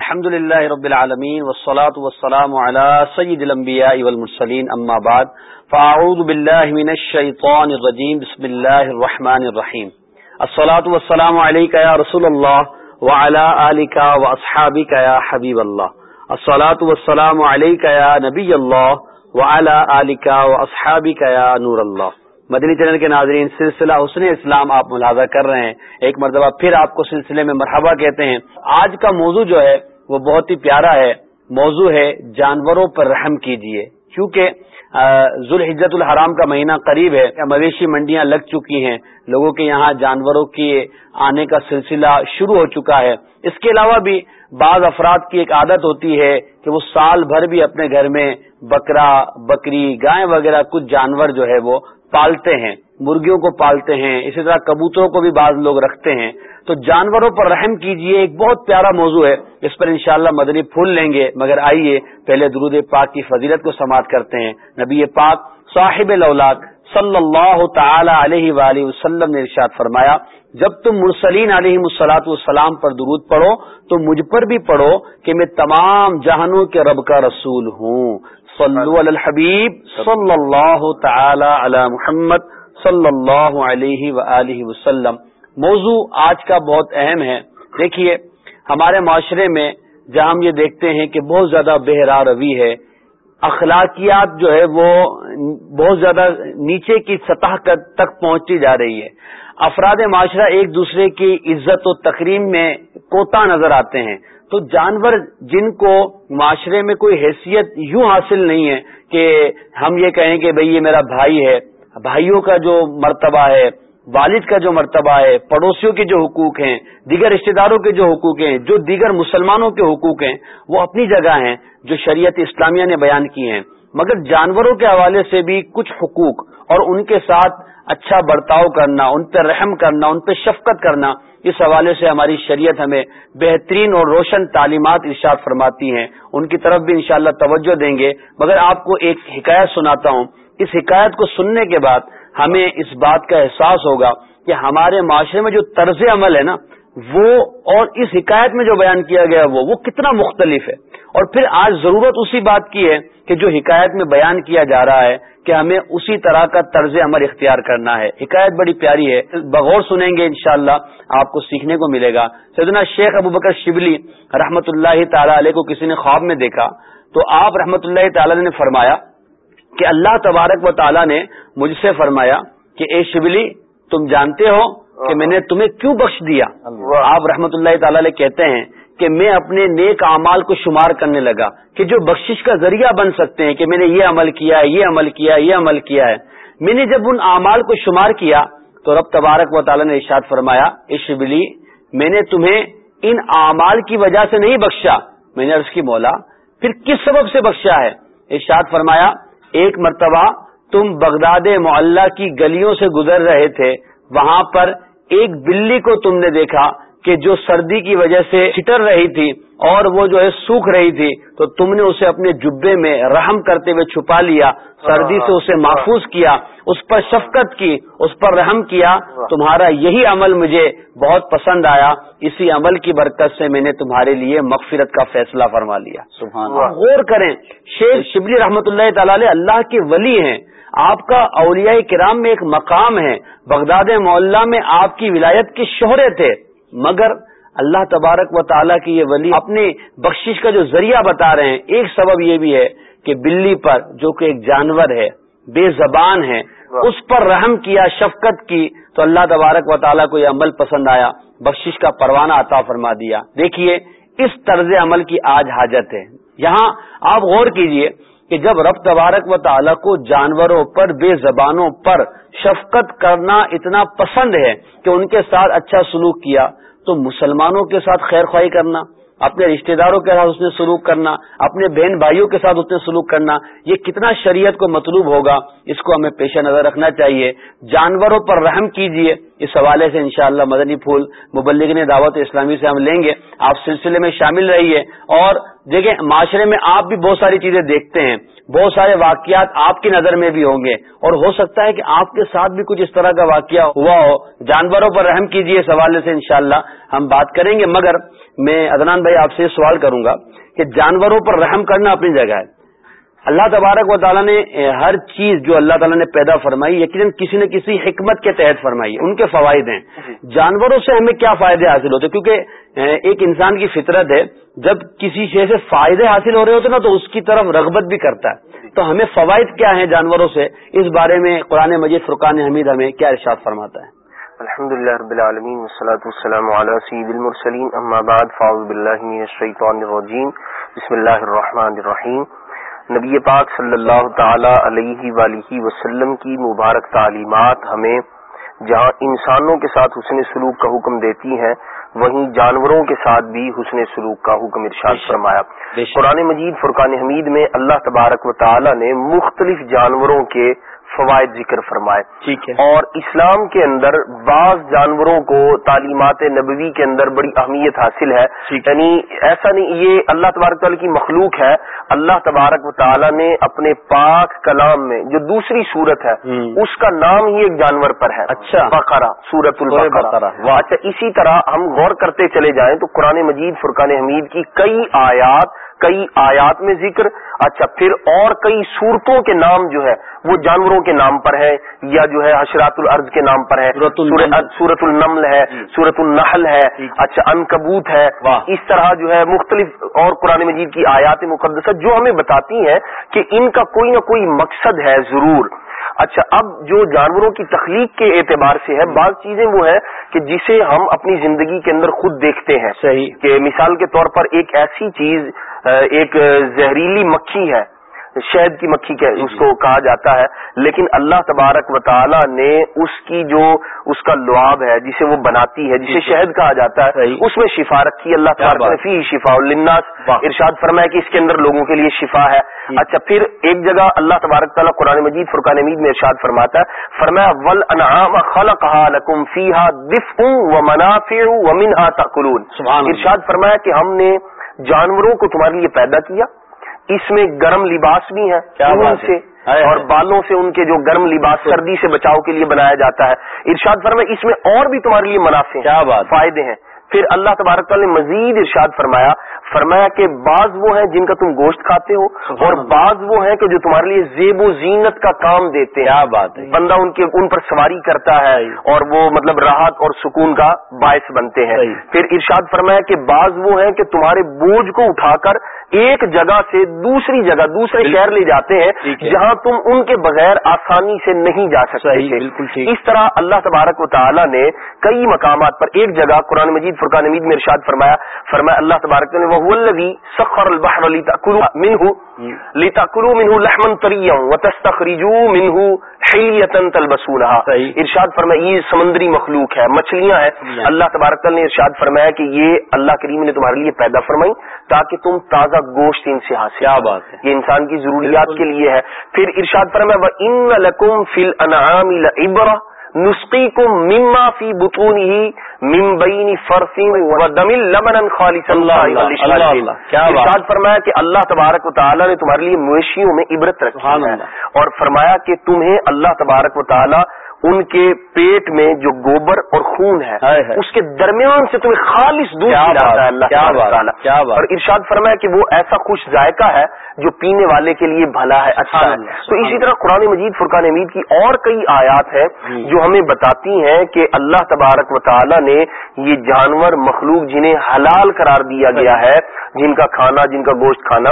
الحمد لله رب العالمين والصلاة والسلام على سيد الأنبياء والمرسلين أما بعد فأعوذ بالله من الشيطان الرجيم بسم الله الرحمن الرحيم الصلاة والسلام عليك يا رسول الله وعلى آلك وأصحابك يا حبيب الله الصلاة والسلام عليك يا نبي الله وعلى آلك وأصحابك يا نور الله مدنی چینل کے ناظرین، سلسلہ حسن اسلام آپ ملاحظہ کر رہے ہیں۔ ایک مرتبہ پھر آپ کو سلسلے میں مرحبا کہتے ہیں۔ آج کا موضوع جو ہے، وہ بہت ہی پیارا ہے۔ موضوع ہے، جانوروں پر رحم کیجیے۔ کیونکہ ذوالحجت الحرام کا مہینہ قریب ہے، مویشی منڈیاں لگ چکی ہیں۔ لوگوں کے یہاں جانوروں کے آنے کا سلسلہ شروع ہو چکا ہے۔ اس کے علاوہ بھی بعض افراد کی ایک عادت ہوتی ہے کہ وہ سال بھر بھی اپنے گھر میں بکرا، بکری، گائے وغیرہ، کچھ جانور جو ہے وہ پالتے ہیں، مرغیوں کو پالتے ہیں، اسی طرح کبوتروں کو بھی بعض لوگ رکھتے ہیں۔ تو جانوروں پر رحم کیجیے، ایک بہت پیارا موضوع ہے، اس پر انشاءاللہ مدنی پھول لیں گے۔ مگر آئیے، پہلے درود پاک کی فضیلت کو سماعت کرتے ہیں۔ نبی پاک صاحب الاولاد صلی اللہ تعالی علیہ وآلہ وسلم نے ارشاد فرمایا، جب تم مرسلین علیہ مسلاط والسلام پر درود پڑھو، تو مجھ پر بھی پڑھو کہ میں تمام جہانوں کے رب کا رسول ہوں۔ صلو علی الحبیب صلی اللہ تعالی علی محمد صلی اللہ علیہ وآلہ وسلم. موضوع آج کا بہت اہم ہے۔ دیکھیے، ہمارے معاشرے میں جہاں ہم یہ دیکھتے ہیں کہ بہت زیادہ بہرا روی ہے، اخلاقیات جو ہے وہ بہت زیادہ نیچے کی سطح تک پہنچتی جا رہی ہے۔ افراد معاشرہ ایک دوسرے کی عزت و تقریم میں کوتا نظر آتے ہیں۔ تو جانور جن کو معاشرے میں کوئی حیثیت یوں حاصل نہیں ہے کہ ہم یہ کہیں کہ بھئی یہ میرا بھائی ہے، بھائیوں کا جو مرتبہ ہے، والد کا جو مرتبہ ہے، پڑوسیوں کے جو حقوق ہیں، دیگر رشتے داروں کے جو حقوق ہیں، جو دیگر مسلمانوں کے حقوق ہیں، وہ اپنی جگہ ہیں جو شریعت اسلامیہ نے بیان کی ہیں۔ مگر جانوروں کے حوالے سے بھی کچھ حقوق اور ان کے ساتھ اچھا برتاؤ کرنا، ان پہ رحم کرنا، ان پہ شفقت کرنا اس حوالے سے ہماری شریعت ہمیں بہترین اور روشن تعلیمات ارشاد فرماتی ہیں۔ ان کی طرف بھی انشاءاللہ توجہ دیں گے۔ مگر آپ کو ایک حکایت سناتا ہوں۔ اس حکایت کو سننے کے بعد ہمیں اس بات کا احساس ہوگا کہ ہمارے معاشرے میں جو طرز عمل ہے نا وہ اور اس حکایت میں جو بیان کیا گیا وہ وہ کتنا مختلف ہے۔ اور پھر آج ضرورت اسی بات کی ہے کہ جو حکایت میں بیان کیا جا رہا ہے کہ ہمیں اسی طرح کا طرز عمل اختیار کرنا ہے۔ حکایت بڑی پیاری ہے۔ بغور سنیں گے انشاءاللہ آپ کو سیکھنے کو ملے گا۔ سیدنا شیخ ابو بکر شبلی رحمت اللہ تعالی علیہ کو کسی نے خواب میں دیکھا تو آپ رحمت اللہ تعالی نے فرمایا کہ اللہ تبارک و تعالی نے مجھ سے فرمایا کہ اے شبلی تم جانتے ہو کہ میں نے تمہیں کیوں بخش دیا؟ آپ رحمت اللہ تعالی کہتے ہیں کہ میں اپنے نیک اعمال کو شمار کرنے لگا کہ جو بخشش کا ذریعہ بن سکتے ہیں کہ میں نے یہ عمل کیا ہے یہ عمل کیا ہے یہ عمل کیا ہے۔ میں نے جب ان اعمال کو شمار کیا تو رب تبارک و تعالی نے ارشاد فرمایا اے شبلی میں نے تمہیں ان اعمال کی وجہ سے نہیں بخشا۔ میں نے عرض کی مولا پھر کس سبب سے بخشا ہے؟ ارشاد فرمایا ایک مرتبہ تم بغداد معلّہ کی گلیوں سے گزر رہے تھے۔ وہاں پر ایک بلی کو تم نے دیکھا کہ جو سردی کی وجہ سے چٹر رہی تھی اور وہ جو ہے سوکھ رہی تھی تو تم نے اسے اپنے جبے میں رحم کرتے ہوئے چھپا لیا سردی سے اسے محفوظ کیا اس پر شفقت کی اس پر رحم کیا۔ تمہارا یہی عمل مجھے بہت پسند آیا اسی عمل کی برکت سے میں نے تمہارے لیے مغفرت کا فیصلہ فرما لیا۔ سبحان غور کریں شیخ شبلی رحمت اللہ تعالی اللہ کے ولی ہیں۔ آپ کا اولیاء کرام میں ایک مقام ہے۔ بغداد معلّہ میں آپ کی ولایت کے شہرے تھے۔ مگر اللہ تبارک و تعالیٰ کی یہ ولی اپنے بخشش کا جو ذریعہ بتا رہے ہیں، ایک سبب یہ بھی ہے کہ بلی پر جو کہ ایک جانور ہے، بے زبان ہے، اس پر رحم کیا، شفقت کی، تو اللہ تبارک و تعالیٰ کو یہ عمل پسند آیا۔ بخشش کا پروانہ عطا فرما دیا۔ دیکھیے، اس طرز عمل کی آج حاجت ہے۔ یہاں آپ غور کیجیے کہ جب رب تبارک و تعالیٰ کو جانوروں پر، بے زبانوں پر شفقت کرنا اتنا پسند ہے کہ ان کے ساتھ اچھا سلوک کیا، تو مسلمانوں کے ساتھ خیر خواہی کرنا، اپنے رشتہ داروں کے ساتھ اس نے سلوک کرنا، اپنے بہن بھائیوں کے ساتھ اس نے سلوک کرنا، یہ کتنا شریعت کو مطلوب ہوگا، اس کو ہمیں پیش نظر رکھنا چاہیے۔ جانوروں پر رحم کیجیے اس حوالے سے انشاءاللہ مدنی پھول مبلغ نے دعوت اسلامی سے ہم لیں گے۔ آپ سلسلے میں شامل رہیے اور دیکھیں، معاشرے میں آپ بھی بہت ساری چیزیں دیکھتے ہیں۔ بہت سارے واقعات آپ کی نظر میں بھی ہوں گے۔ اور ہو سکتا ہے کہ آپ کے ساتھ بھی کچھ اس طرح کا واقعہ ہوا ہو۔ جانوروں پر رحم کیجیے اس حوالے سے انشاءاللہ ہم بات کریں گے۔ مگر میں ادنان بھائی آپ سے سوال کروں گا کہ جانوروں پر رحم کرنا اپنی جگہ ہے۔ اللہ تبارک و تعالیٰ نے ہر چیز جو اللہ تعالیٰ نے پیدا فرمائی یقیناً کسی نہ کسی حکمت کے تحت فرمائی ان کے فوائد ہیں۔ جی۔ جانوروں سے ہمیں کیا فائدے حاصل ہوتے؟ کیونکہ ایک انسان کی فطرت ہے جب کسی شے سے فائدے حاصل ہو رہے ہوتے نا تو اس کی طرف رغبت بھی کرتا ہے۔ تو ہمیں فوائد کیا ہیں جانوروں سے؟ اس بارے میں قرآن مجید فرقان حمید ہمیں کیا ارشاد فرماتا ہے؟ الحمد لله رب والصلاة والسلام على سيد المرسلين أما بعد فعوذ بالله من الشيطان الرجيم بسم الله الرحمن الرحيم نبی پاک صلی اللہ تعالی علیہ ولیہ وسلم کی مبارک تعلیمات ہمیں جہاں انسانوں کے ساتھ حسن سلوک کا حکم دیتی ہیں وہیں جانوروں کے ساتھ بھی حسن سلوک کا حکم ارشاد فرمایا۔ قرآن مجید فرقان حمید میں اللہ تبارک و تعالی نے مختلف جانوروں کے فوائد ذکر فرمائے۔ ٹھیک ہے۔ اور اسلام کے اندر بعض جانوروں کو تعلیمات نبوی کے اندر بڑی اہمیت حاصل ہے۔ یعنی ایسا نہیں یہ اللہ تبارک تعالیٰ کی مخلوق ہے اللہ تبارک و تعالیٰ نے اپنے پاک کلام میں جو دوسری صورت ہے اس کا نام ہی ایک جانور پر ہے۔ اچھا۔ بقرہ سورت البقرہ۔ اچھا اسی طرح ہم غور کرتے چلے جائیں تو قرآن مجید فرقان حمید کی کئی آیات کئی آیات میں ذکر اچھا پھر اور کئی صورتوں کے نام جو ہے وہ جانوروں کے نام پر ہے یا جو ہے حشرات الارض کے نام پر ہے سورت النمل. ہے جی۔ سورت النحل ہے۔ اچھا انکبوت ہے۔ اس طرح جو ہے مختلف اور قرآن مجید کی آیات مقدسہ جو ہمیں بتاتی ہیں کہ ان کا کوئی نہ کوئی مقصد ہے ضرور۔ اچھا اب جو جانوروں کی تخلیق کے اعتبار سے ہے بعض چیزیں وہ ہے کہ جسے ہم اپنی زندگی کے اندر خود دیکھتے ہیں۔ صحیح. کہ مثال کے طور پر ایک ایسی چیز ایک زہریلی مکھی ہے شہد کی مکھی کے اس کو کہا جاتا ہے لیکن اللہ تبارک و تعالی نے اس کی جو اس کا لعاب ہے جسے وہ بناتی ہے جسے شہد کہا جاتا ہے اس میں شفا رکھی اللہ تعالیٰ نے فی شفا الناس ارشاد فرمایا کہ اس کے اندر لوگوں کے لیے شفا ہے۔ اچھا پھر ایک جگہ اللہ تبارک تعالیٰ قرآن مجید فرقان مید میں ارشاد فرماتا ہے فرمایا ول انعام خلقها فیها دفع و منافع و منها تاکلون ارشاد فرمایا کہ ہم نے جانوروں کو تمہارے لیے پیدا کیا۔ اس میں گرم لباس بھی ہے؟ سے اور بالوں سے ان کے جو گرم لباس سردی سے بچاؤ کے لیے بنایا جاتا ہے۔ ارشاد فرمایا اس میں اور بھی تمہارے لیے منافع کیا بات فائدے ہیں۔ پھر اللہ تبارک تعالیٰ نے مزید ارشاد فرمایا فرمایا کہ بعض وہ ہیں جن کا تم گوشت کھاتے ہو اور بعض وہ ہیں کہ جو تمہارے لیے زیب و زینت کا کام دیتے ہیں۔ کیا بات ہے۔ بندہ ان کے ان پر سواری کرتا ہے اور وہ مطلب راحت اور سکون کا باعث بنتے ہیں۔ پھر ارشاد فرمایا کہ بعض وہ ہیں کہ تمہارے بوجھ کو اٹھا کر ایک جگہ سے دوسری جگہ دوسرے شہر لے جاتے ہیں جہاں تم ان کے بغیر آسانی سے نہیں جا سکتے اس طرح اللہ تبارک و تعالیٰ نے کئی مقامات پر ایک جگہ قرآن مجید فرقان مجید میں ارشاد فرمایا فرمایا اللہ تبارک نے وہ سخر البحر منہ لتاکلوا منہ لحما طریا وتستخرجوا منہ حلیتا تلبسونها ارشاد فرمایا یہ سمندری مخلوق ہے مچھلیاں ہیں۔ اللہ تبارک نے ارشاد فرمایا کہ یہ اللہ کریم نے تمہارے لیے پیدا فرمائی تاکہ تم تازہ گوشت ان سے۔ حاصل کیا بات ہے۔ یہ انسان کی ضروریات کے لیے ہے۔ پھر ارشاد پر میں ان لکم فل انعام ابرا نسخی کو مما فی بتون ہی ممبئی ارشاد فرمایا کہ اللہ تبارک و تعالیٰ نے تمہارے لیے مویشیوں میں عبرت رکھی ہے۔ اور فرمایا کہ تمہیں اللہ تبارک و تعالیٰ ان کے پیٹ میں جو گوبر اور خون ہے اس کے درمیان سے تمہیں خالص دودھ ہے اللہ اور ارشاد فرمایا کہ وہ ایسا خوش ذائقہ ہے جو پینے والے کے لیے بھلا ہے اچھا ہے۔ تو اسی طرح قرآن مجید فرقان امید کی اور کئی آیات ہیں جو ہمیں بتاتی ہیں کہ اللہ تبارک و تعالی نے یہ جانور مخلوق جنہیں حلال قرار دیا گیا ہے جن کا کھانا جن کا گوشت کھانا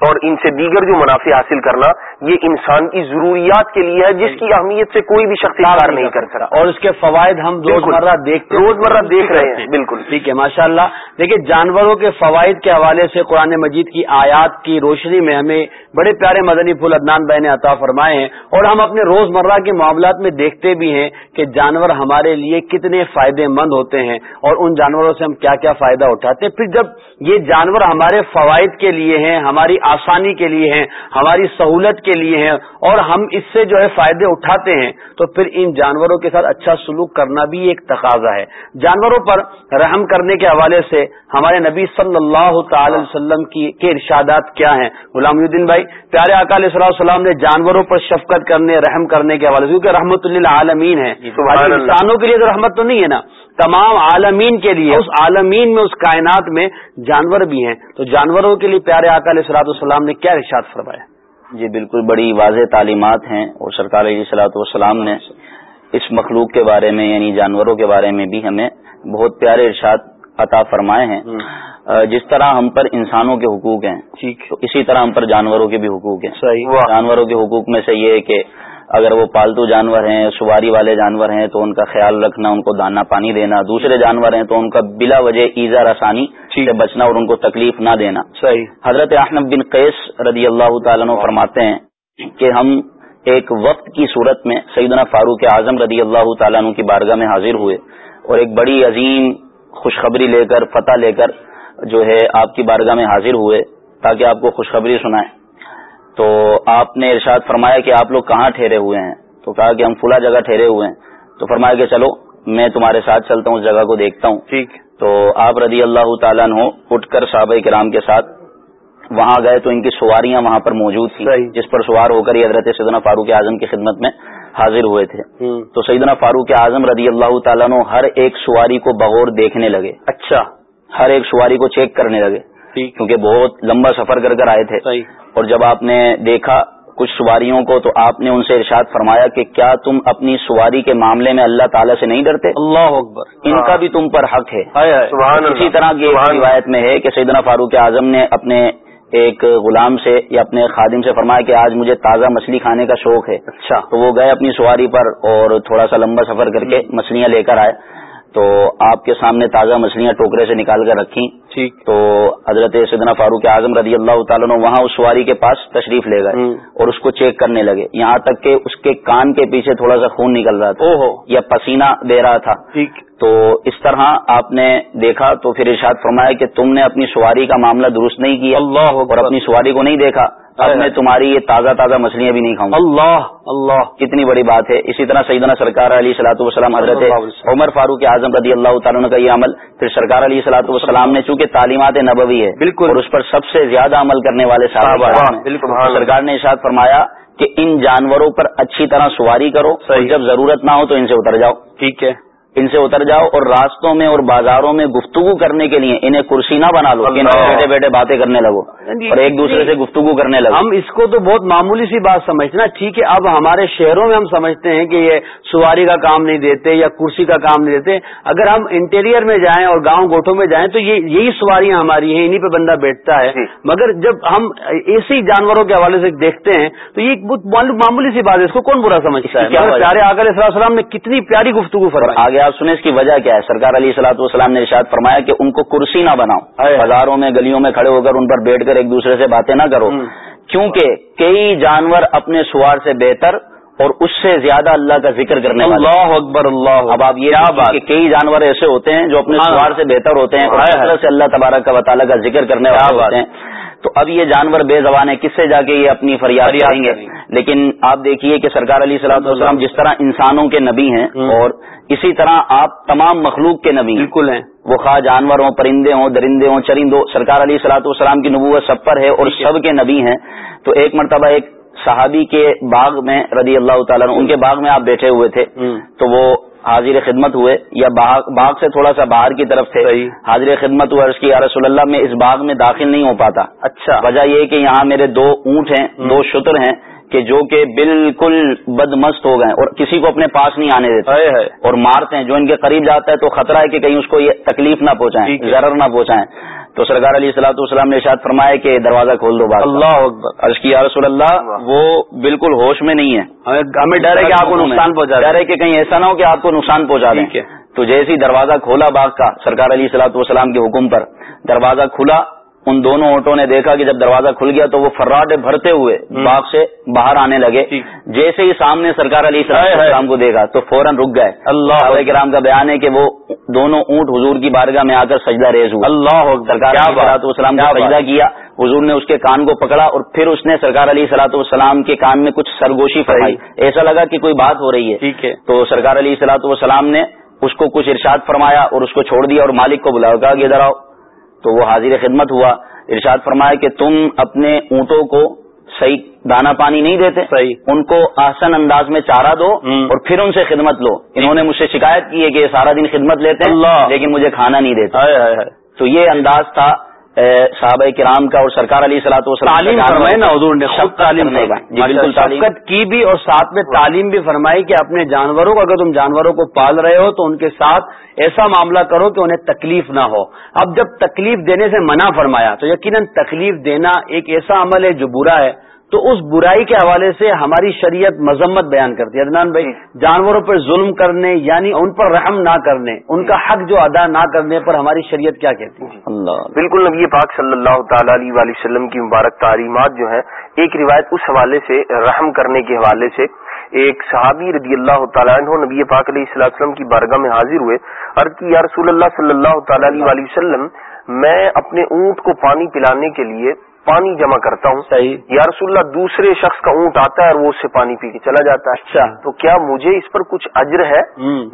اور ان سے دیگر جو منافع حاصل کرنا یہ انسان کی ضروریات کے لیے ہے جس کی اہمیت سے کوئی بھی شخص نہیں کر سکتا۔ اور اس کے فوائد ہم روزمرہ دیکھ روزمرہ دیکھ رہے ہیں۔ بالکل۔ ٹھیک ہے ماشاء اللہ دیکھیے جانوروں کے فوائد کے حوالے سے قرآن مجید کی آیات کی روشنی میں ہمیں بڑے پیارے مدنی پھول ادنان بہن عطا فرمائے ہیں۔ اور ہم اپنے روزمرہ کے معاملات میں دیکھتے بھی ہیں کہ جانور ہمارے لیے کتنے فائدے مند ہوتے ہیں اور ان جانوروں سے ہم کیا کیا فائدہ اٹھاتے ہیں۔ پھر جب یہ جانور ہمارے فوائد کے لیے ہیں ہماری آسانی کے لیے ہیں ہماری سہولت کے لیے ہیں اور ہم اس سے جو ہے فائدے اٹھاتے ہیں تو پھر ان جانوروں کے ساتھ اچھا سلوک کرنا بھی ایک تقاضا ہے۔ جانوروں پر رحم کرنے کے حوالے سے ہمارے نبی صلی اللہ تعالی وسلم کی کے ارشادات کیا ہیں؟ غلام الدین بھائی پیارے صلی اللہ السلام نے جانوروں پر شفقت کرنے رحم کرنے کے حوالے سے کیونکہ رحمت اللہ عالمین ہے۔ جی، انسانوں کے لیے تو رحمت تو نہیں ہے نا۔ تمام عالمین کے لیے اس عالمین میں اس کائنات میں جانور بھی ہیں۔ تو جانوروں کے لیے پیارے اکال صلاحت السلام نے کیا ارشاد فرمایا؟ جی بالکل بڑی واضح تعلیمات ہیں اور سرکار علیہ صلاحت والسلام نے اس مخلوق کے بارے میں یعنی جانوروں کے بارے میں بھی ہمیں بہت پیارے ارشاد عطا فرمائے ہیں۔ جس طرح ہم پر انسانوں کے حقوق ہیں تو اسی طرح ہم پر جانوروں کے بھی حقوق ہیں۔ صحیح۔ جانوروں کے حقوق میں سے یہ ہے کہ اگر وہ پالتو جانور ہیں سواری والے جانور ہیں تو ان کا خیال رکھنا ان کو دانا پانی دینا۔ دوسرے جانور ہیں تو ان کا بلا وجہ ایزا رسانی سے بچنا اور ان کو تکلیف نہ دینا۔ صحیح۔ حضرت احمد بن قیس رضی اللہ تعالیٰ فرماتے ہیں کہ ہم ایک وقت کی صورت میں سیدنا فاروق اعظم رضی اللہ تعالیٰ عنہ کی بارگاہ میں حاضر ہوئے اور ایک بڑی عظیم خوشخبری لے کر فتح لے کر جو ہے آپ کی بارگاہ میں حاضر ہوئے تاکہ آپ کو خوشخبری سنائیں۔ تو آپ نے ارشاد فرمایا کہ آپ لوگ کہاں ٹھہرے ہوئے ہیں؟ تو کہا کہ ہم فلا جگہ ٹھہرے ہوئے ہیں۔ تو فرمایا کہ چلو میں تمہارے ساتھ چلتا ہوں اس جگہ کو دیکھتا ہوں۔ ٹھیک۔ تو آپ رضی اللہ تعالیٰ عنہ اٹھ کر صحابہ کرام کے ساتھ وہاں گئے تو ان کی سواریاں وہاں پر موجود تھیں جس پر سوار ہو کر یہ حضرت سیدنا فاروق اعظم کی خدمت میں حاضر ہوئے تھے۔ تو سیدنا فاروق اعظم رضی اللہ تعالیٰ عنہ ہر ایک سواری کو بغور دیکھنے لگے۔ اچھا۔ ہر ایک سواری کو چیک کرنے لگے۔ کیونکہ بہت لمبا سفر کر کر آئے تھے۔ اور جب آپ نے دیکھا کچھ سواریوں کو تو آپ نے ان سے ارشاد فرمایا کہ کیا تم اپنی سواری کے معاملے میں اللہ تعالیٰ سے نہیں ڈرتے؟ اللہ اکبر۔ ان کا بھی تم پر حق ہے۔ اسی طرح کی روایت میں ہے کہ سیدنا فاروق اعظم نے اپنے ایک غلام سے یا اپنے خادم سے فرمایا کہ آج مجھے تازہ مچھلی کھانے کا شوق ہے۔ اچھا۔ تو وہ گئے اپنی سواری پر اور تھوڑا سا لمبا سفر کر کے مچھلیاں لے کر آئے۔ تو آپ کے سامنے تازہ مچھلیاں ٹوکرے سے نکال کر رکھی ٹھیک۔ تو حضرت سیدنا فاروق اعظم رضی اللہ تعالیٰ نے وہاں اس سواری کے پاس تشریف لے گئے۔ اور اس کو چیک کرنے لگے۔ یہاں تک کہ اس کے کان کے پیچھے تھوڑا سا خون نکل رہا تھا یا پسینہ دے رہا تھا۔ ٹھیک۔ تو اس طرح آپ نے دیکھا تو پھر ارشاد فرمایا کہ تم نے اپنی سواری کا معاملہ درست نہیں کیا اللہ اور اپنی سواری کو نہیں دیکھا۔ اب میں تمہاری یہ تازہ تازہ مچھلیاں بھی نہیں کھاؤں اللہ اللہ کتنی بڑی بات ہے اسی طرح سیدنا سرکار علی اللہ علیہ حضرت۔ عمر فاروق اعظم رضی اللہ تعالیٰ کا یہ عمل پھر سرکار علی صلاح والسلام نے چونکہ تعلیمات نبوی ہے بالکل۔ اور اس پر سب سے زیادہ عمل کرنے والے ہیں۔ بالکل۔ سرکار نے ارشاد فرمایا کہ ان جانوروں پر اچھی طرح سواری کرو اور۔ جب ضرورت نہ ہو تو ان سے اتر جاؤ ٹھیک ہے ان سے اتر جاؤ اور راستوں میں اور بازاروں میں گفتگو کرنے کے لیے انہیں کرسی نہ بنا لو کہ۔ بیٹھے بیٹھے باتیں کرنے لگو اور ایک دوسرے سے گفتگو کرنے لگو۔ ہم اس کو تو بہت معمولی سی بات سمجھتے ہیں۔ نا ٹھیک ہے اب ہمارے شہروں میں ہم سمجھتے ہیں کہ یہ سواری کا کام نہیں دیتے یا کرسی کا کام نہیں دیتے۔ اگر ہم انٹیریئر میں جائیں اور گاؤں گوٹوں میں جائیں تو یہ یہی سواریاں ہماری ہیں انہیں پہ بندہ بیٹھتا ہے۔ جی۔ مگر جب ہم ایسی جانوروں کے حوالے سے دیکھتے ہیں تو یہ ایک بہت معلوم- معمولی سی بات ہے۔ اس کو کون برا سمجھتا ہے؟ پیارے آگر علیہ السلام نے کتنی پیاری گفتگو فرمائی۔ آگے آپ سنیں اس کی وجہ کیا ہے؟ سرکار علی صلاح والسلام نے ارشاد فرمایا کہ ان کو کرسی نہ بناؤ۔ بازاروں میں گلیوں میں کھڑے ہو کر ان پر بیٹھ کر ایک دوسرے سے باتیں نہ کرو۔ کیونکہ کئی جانور اپنے سوار سے بہتر اور اس سے زیادہ اللہ کا ذکر کرنے والے۔ اللہ اکبر اللہ اب آپ یہ دیکھیں کہ کئی جانور ایسے ہوتے ہیں جو اپنے ہاں۔ سوار سے بہتر ہوتے ہیں اور سے اللہ تبارک کا تعالیٰ کا ذکر کرنے والے بات۔ ہوتے ہیں۔ تو اب یہ جانور بے زبان ہے کس سے جا کے یہ اپنی فریاد کریں گے۔ لیکن آپ دیکھیے کہ سرکار علی صلاح والسلام جس طرح انسانوں کے نبی ہیں۔ اور اسی طرح آپ تمام مخلوق کے نبی بالکل ہیں وہ خواہ جانور ہوں پرندے ہوں درندے ہوں چرند ہوں سرکار علی صلاح والسلام کی نبوت سب پر ہے اور۔ سب کے نبی ہیں تو ایک مرتبہ ایک صحابی کے باغ میں رضی اللہ تعالیٰ ان کے باغ میں آپ بیٹھے ہوئے تھے۔ تو وہ حاضر خدمت ہوئے یا باغ باغ سے تھوڑا سا باہر کی طرف تھے صحیح۔ حاضر خدمت ہوئے عرض کی یا رسول اللہ میں اس باغ میں داخل نہیں ہو پاتا اچھا وجہ یہ کہ یہاں میرے دو اونٹ ہیں۔ دو شتر ہیں کہ جو کہ بالکل بدمست ہو گئے اور کسی کو اپنے پاس نہیں آنے دیتے ہائے ہائے اور مارتے ہیں جو ان کے قریب جاتا ہے تو خطرہ ہے کہ کہیں اس کو یہ تکلیف نہ پہنچائیں۔ ضرر نہ پہنچائیں تو سرکار علی صلاح والسلام نے ارشاد فرمایا کہ دروازہ کھول دو بات۔ اللہ اکبر۔ عرض کی رسول اللہ وہ بالکل ہوش میں نہیں ہے۔ ہمیں ڈر ہے کہ آپ کو نقصان پہنچا ڈر ہے کہ کہیں ایسا نہ ہو کہ آپ کو نقصان پہنچا دیں۔ تو جیسے ہی دروازہ کھولا باغ کا سرکار علی صلاح والسلام کے حکم پر دروازہ کھلا ان دونوں آٹوں نے دیکھا کہ جب دروازہ کھل گیا تو وہ فراڈ بھرتے ہوئے۔ باغ سے باہر آنے لگے۔ جیسے ہی سامنے سرکار علی۔ والسلام کو دیکھا تو فوراً رک گئے۔ اللہ صحابہ کرام کا بیان ہے کہ وہ دونوں اونٹ حضور کی بارگاہ میں آ کر سجدہ ریز ہوئے۔ اللہ سرکار علیہ والسلام نے سجدہ۔ کیا۔ حضور نے اس کے کان کو پکڑا اور پھر اس نے سرکار علی سلاۃ والسلام کے کان میں کچھ سرگوشی فرمائی۔ ایسا لگا کہ کوئی بات ہو رہی ہے۔ ٹھیک ہے۔ تو سرکار علی سلاۃ والسلام نے اس کو کچھ ارشاد فرمایا اور اس کو چھوڑ دیا اور مالک کو بلاؤ کہا کہ ادھر آؤ تو وہ حاضر خدمت ہوا۔ ارشاد فرمایا کہ تم اپنے اونٹوں کو صحیح دانا پانی نہیں دیتے صحیح۔ ان کو آسن انداز میں چارہ دو۔ اور پھر ان سے خدمت لو۔ انہوں نے مجھ سے شکایت کی ہے کہ یہ سارا دن خدمت لیتے ہیں۔ لیکن مجھے کھانا نہیں دیتے۔ تو یہ انداز تھا صحابہ کرام کا اور سرکار علی صلاح تعلیم فرمائی نا حضور نے خود تعلیم جی بالکل تعلیم۔ شفقت کی بھی اور ساتھ میں تعلیم بھی فرمائی کہ اپنے جانوروں کو اگر تم جانوروں کو پال رہے ہو تو ان کے ساتھ ایسا معاملہ کرو کہ انہیں تکلیف نہ ہو۔ اب جب تکلیف دینے سے منع فرمایا تو یقیناً تکلیف دینا ایک ایسا عمل ہے جو برا ہے۔ تو اس برائی کے حوالے سے ہماری شریعت مذمت بیان کرتی ہے۔ عدنان بھائی جانوروں پر ظلم کرنے یعنی ان پر رحم نہ کرنے ان کا حق جو ادا نہ کرنے پر ہماری شریعت کیا کہتی ہے؟ اللہ بالکل نبی پاک صلی اللہ تعالی علیہ وآلہ وسلم کی مبارک تعلیمات جو ہیں ایک روایت اس حوالے سے رحم کرنے کے حوالے سے ایک صحابی رضی اللہ تعالیٰ عنہ نبی پاک علیہ السلام وسلم کی بارگاہ میں حاضر ہوئے عرض کی یا رسول اللہ صلی اللہ تعالی علیہ وآلہ وسلم میں اپنے اونٹ کو پانی پلانے کے لیے پانی جمع کرتا ہوں صحیح یا رسول اللہ دوسرے شخص کا اونٹ آتا ہے اور وہ اس سے پانی پی کے چلا جاتا ہے اچھا تو کیا مجھے اس پر کچھ اجر ہے۔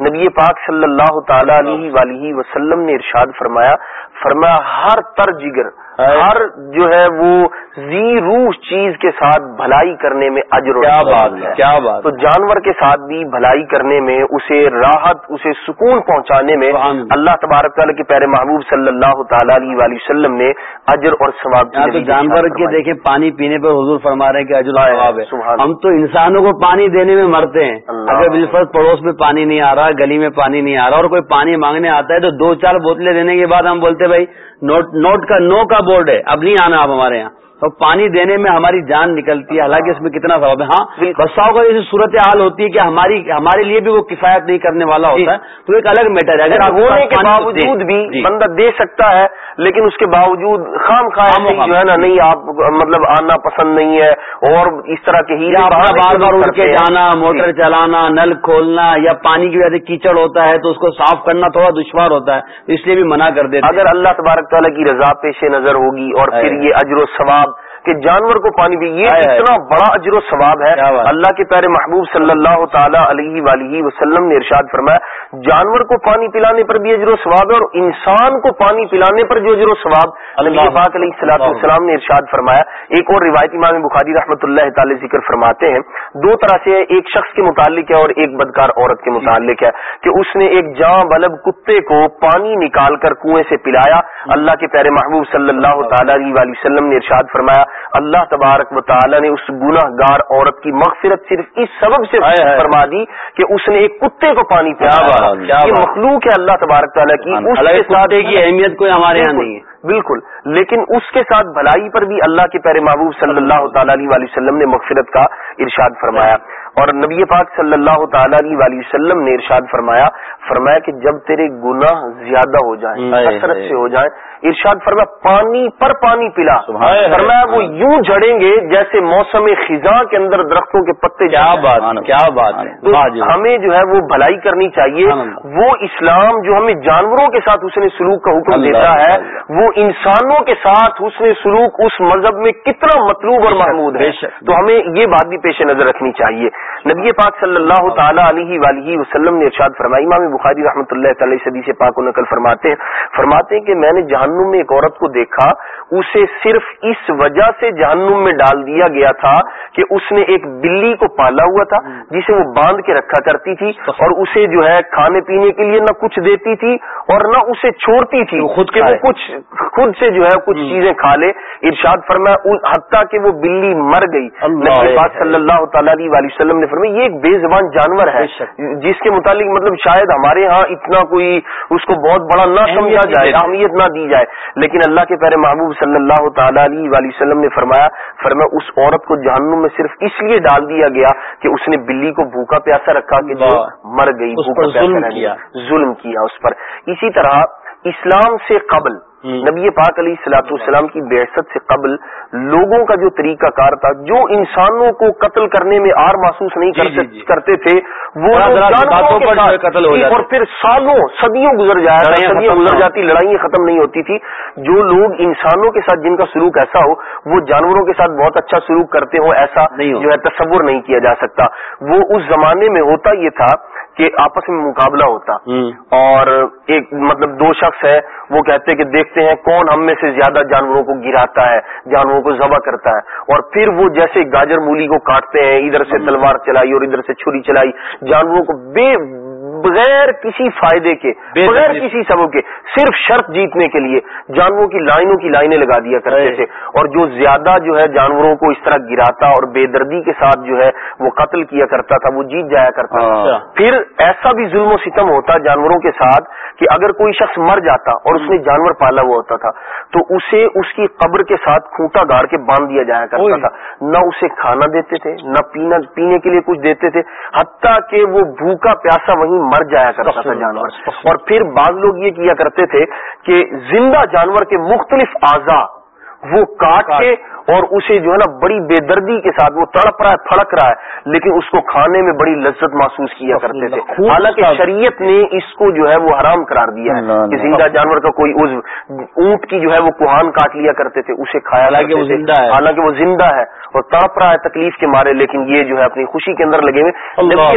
نبی پاک صلی اللہ تعالی علیہ وآلہ وسلم نے ارشاد فرمایا فرمایا ہر تر جگر۔ ہر جو ہے وہ زی روح چیز کے ساتھ بھلائی کرنے میں اجر کیا بات ہے۔ کیا بات تو جانور کے ساتھ بھی بھلائی کرنے میں اسے راحت اسے سکون پہنچانے میں اللہ۔ تبارک تعالیٰ کے پیارے محبوب صلی اللہ تعالی علیہ وسلم نے اجر اور ثواب جانور کے۔ دیکھیں پانی پینے پر حضور فرما رہے ہیں کہ اجر ثواب ہے۔ ہم تو انسانوں کو پانی دینے میں مرتے ہیں۔ اگر بالفرض پڑوس میں پانی نہیں آ رہا گلی میں پانی نہیں آ رہا اور کوئی پانی مانگنے آتا ہے تو دو چار بوتلیں دینے کے بعد ہم بولتے بھائی نوٹ نوٹ کا نو کا بورڈ ہے اب نہیں آنا آپ ہمارے یہاں۔ تو پانی دینے میں ہماری جان نکلتی ہے حالانکہ اس میں کتنا ثواب ہے ہاں بساؤ کا جیسی صورت حال ہوتی ہے کہ ہماری ہمارے لیے بھی وہ کفایت نہیں کرنے والا ہوتا ہے تو ایک الگ میٹر ہے اگر ہونے کے باوجود بھی جی۔ بندہ دے سکتا ہے لیکن اس کے باوجود خام خام جو ہے نا نہیں آپ مطلب آنا پسند نہیں ہے اور اس طرح کے ہی بار بار اڑ کرتے کے۔ جانا موٹر جی۔ چلانا نل کھولنا یا پانی کی وجہ سے کیچڑ ہوتا ہے تو اس کو صاف کرنا تھوڑا دشوار ہوتا ہے اس لیے بھی منع کر دیتے اگر اللہ تبارک تعالیٰ کی رضا پیش نظر ہوگی اور پھر۔ یہ اجر و ثواب کہ جانور کو پانی بھی یہ۔ اتنا بڑا اجر و ثواب ہے۔ اللہ کے پیارے محبوب صلی اللہ تعالی علیہ وآلہ وسلم نے ارشاد فرمایا جانور کو پانی پلانے پر بھی اجر و ثواب ہے اور انسان کو پانی پلانے پر جو اجر و ثواب نبی پاک علیہ السلاۃ والسلام نے ارشاد فرمایا۔ ایک اور روایت امام بخاری رحمۃ اللہ تعالی ذکر فرماتے ہیں۔ دو طرح سے ایک شخص کے متعلق ہے اور ایک بدکار عورت کے متعلق ہے کہ اس نے ایک جاں بلب کتے کو پانی نکال کر کنویں سے پلایا اللہ کے پیارے محبوب صلی اللہ تعالی علیہ وسلم نے ارشاد فرمایا اللہ تبارک و تعالی نے اس گناہ گار عورت کی مغفرت صرف اس سبب سے۔ فرما دی کہ اس نے ایک کتے کو پانی پلایا یہ۔ مخلوق ہے اللہ تبارک تعالیٰ کی اس کتے کی اہمیت کوئی ہمارے یہاں نہیں ہے بالکل لیکن اس کے ساتھ بھلائی پر بھی اللہ کے پیارے محبوب صلی اللہ تعالی علیہ وسلم نے مغفرت کا ارشاد فرمایا اور نبی پاک صلی اللہ تعالی علیہ وسلم نے ارشاد فرمایا فرمایا کہ جب تیرے گناہ زیادہ ہو جائیں ہائے کثرت۔ سے ہو جائیں ارشاد فرمایا پانی پر پانی پلا۔ فرمایا وہ یوں جڑیں گے جیسے موسم خزاں کے اندر درختوں کے پتے کیا۔ بات کیا بات واہ جی۔ ہمیں جو ہے وہ بھلائی کرنی چاہیے۔ وہ اسلام جو ہمیں جانوروں کے ساتھ حسن سلوک کا حکم دیتا ہے۔ وہ انسانوں کے ساتھ حسن سلوک اس مذہب میں کتنا مطلوب اور محمود ہے۔ تو ہمیں یہ بات بھی پیش نظر رکھنی چاہیے نبی پاک صلی اللہ تعالی علیہ وآلہ وسلم نے ارشاد فرمائی امام بخاری رحمۃ اللہ تعالی صدی سے پاک و نقل فرماتے ہیں فرماتے ہیں کہ میں نے جہنم میں ایک عورت کو دیکھا اسے صرف اس وجہ سے جہنم میں ڈال دیا گیا تھا کہ اس نے ایک بلی کو پالا ہوا تھا جسے وہ باندھ کے رکھا کرتی تھی اور اسے جو ہے کھانے پینے کے لیے نہ کچھ دیتی تھی اور نہ اسے چھوڑتی تھی خود کہ وہ۔ کچھ خود سے جو ہے کچھ چیزیں کھا لے۔ ارشاد فرمایا حتیٰ کہ وہ بلی مر گئی۔ نبی پاک صلی اللہ تعالی علیہ وسلم نے فرمایا یہ ایک بے زبان جانور ہے۔ جس کے متعلق مطلب شاید ہمارے ہاں اتنا کوئی اس کو بہت بڑا نہ سمجھا جائے۔ اہمیت نہ دی جائے لیکن اللہ کے پیارے محبوب صلی اللہ تعالی علیہ وآلہ وسلم نے فرمایا فرمایا اس عورت کو جہنم میں صرف اس لیے ڈال دیا گیا کہ اس نے بلی کو بھوکا پیاسا رکھا کہ جو۔ مر گئی بھوکا پیاسا۔ ظلم کیا اس پر اسی طرح اسلام سے قبل نبی پاک علیہ السلاۃ السلام کی بحثت سے قبل لوگوں کا جو طریقہ کار تھا جو انسانوں کو قتل کرنے میں آر محسوس نہیں جی، جی، جی۔ کرتے تھے وہ قتل اور پھر سالوں صدیوں گزر جایا صدیوں گزر جاتی لڑائیاں ختم نہیں ہوتی تھی۔ جو لوگ انسانوں کے ساتھ جن کا سلوک ایسا ہو وہ جانوروں کے ساتھ بہت اچھا سلوک کرتے ہو ایسا جو ہے تصور نہیں کیا جا سکتا۔ وہ اس زمانے میں ہوتا یہ تھا کہ آپس میں مقابلہ ہوتا۔ اور ایک مطلب دو شخص ہے وہ کہتے کہ دیکھتے ہیں کون ہم میں سے زیادہ جانوروں کو گراتا ہے جانوروں کو ذبح کرتا ہے۔ اور پھر وہ جیسے گاجر مولی کو کاٹتے ہیں ادھر سے تلوار چلائی اور ادھر سے چھری چلائی جانوروں کو بے بغیر کسی فائدے کے بغیر کسی سبب کے صرف شرط جیتنے کے لیے جانوروں کی لائنوں کی لائنیں لگا دیا کرتے تھے۔ اور جو زیادہ جو ہے جانوروں کو اس طرح گراتا اور بے دردی کے ساتھ جو ہے وہ قتل کیا کرتا تھا وہ جیت جایا کرتا تھا۔ اچھا۔ پھر ایسا بھی ظلم و ستم ہوتا جانوروں کے ساتھ کہ اگر کوئی شخص مر جاتا اور اس نے جانور پالا ہوا ہوتا تھا تو اسے اس کی قبر کے ساتھ کھوٹا گاڑ کے باندھ دیا جایا کرتا تھا۔ نہ اسے کھانا دیتے تھے نہ پینا پینے کے لیے کچھ دیتے تھے حتیٰ کہ وہ بھوکا پیاسا وہیں مر جایا کرتا تھا جانور۔ اور پھر بعض لوگ یہ کیا کرتے تھے کہ زندہ جانور کے مختلف اعضا وہ کاٹ کے اور اسے جو ہے نا بڑی بے دردی کے ساتھ وہ تڑپ رہا ہے پھڑک رہا ہے لیکن اس کو کھانے میں بڑی لذت محسوس کیا کرتے تھے۔ حالانکہ شریعت نے اس کو جو ہے وہ حرام قرار دیا ہے۔ کہ زندہ جانور کا کوئی عزو اونٹ کی جو ہے وہ کوہان کاٹ لیا کرتے تھے اسے کھایا حالانکہ وہ زندہ ہے۔ اور تڑپ رہا ہے تکلیف کے مارے لیکن یہ جو ہے اپنی خوشی کے اندر لگے ہوئے۔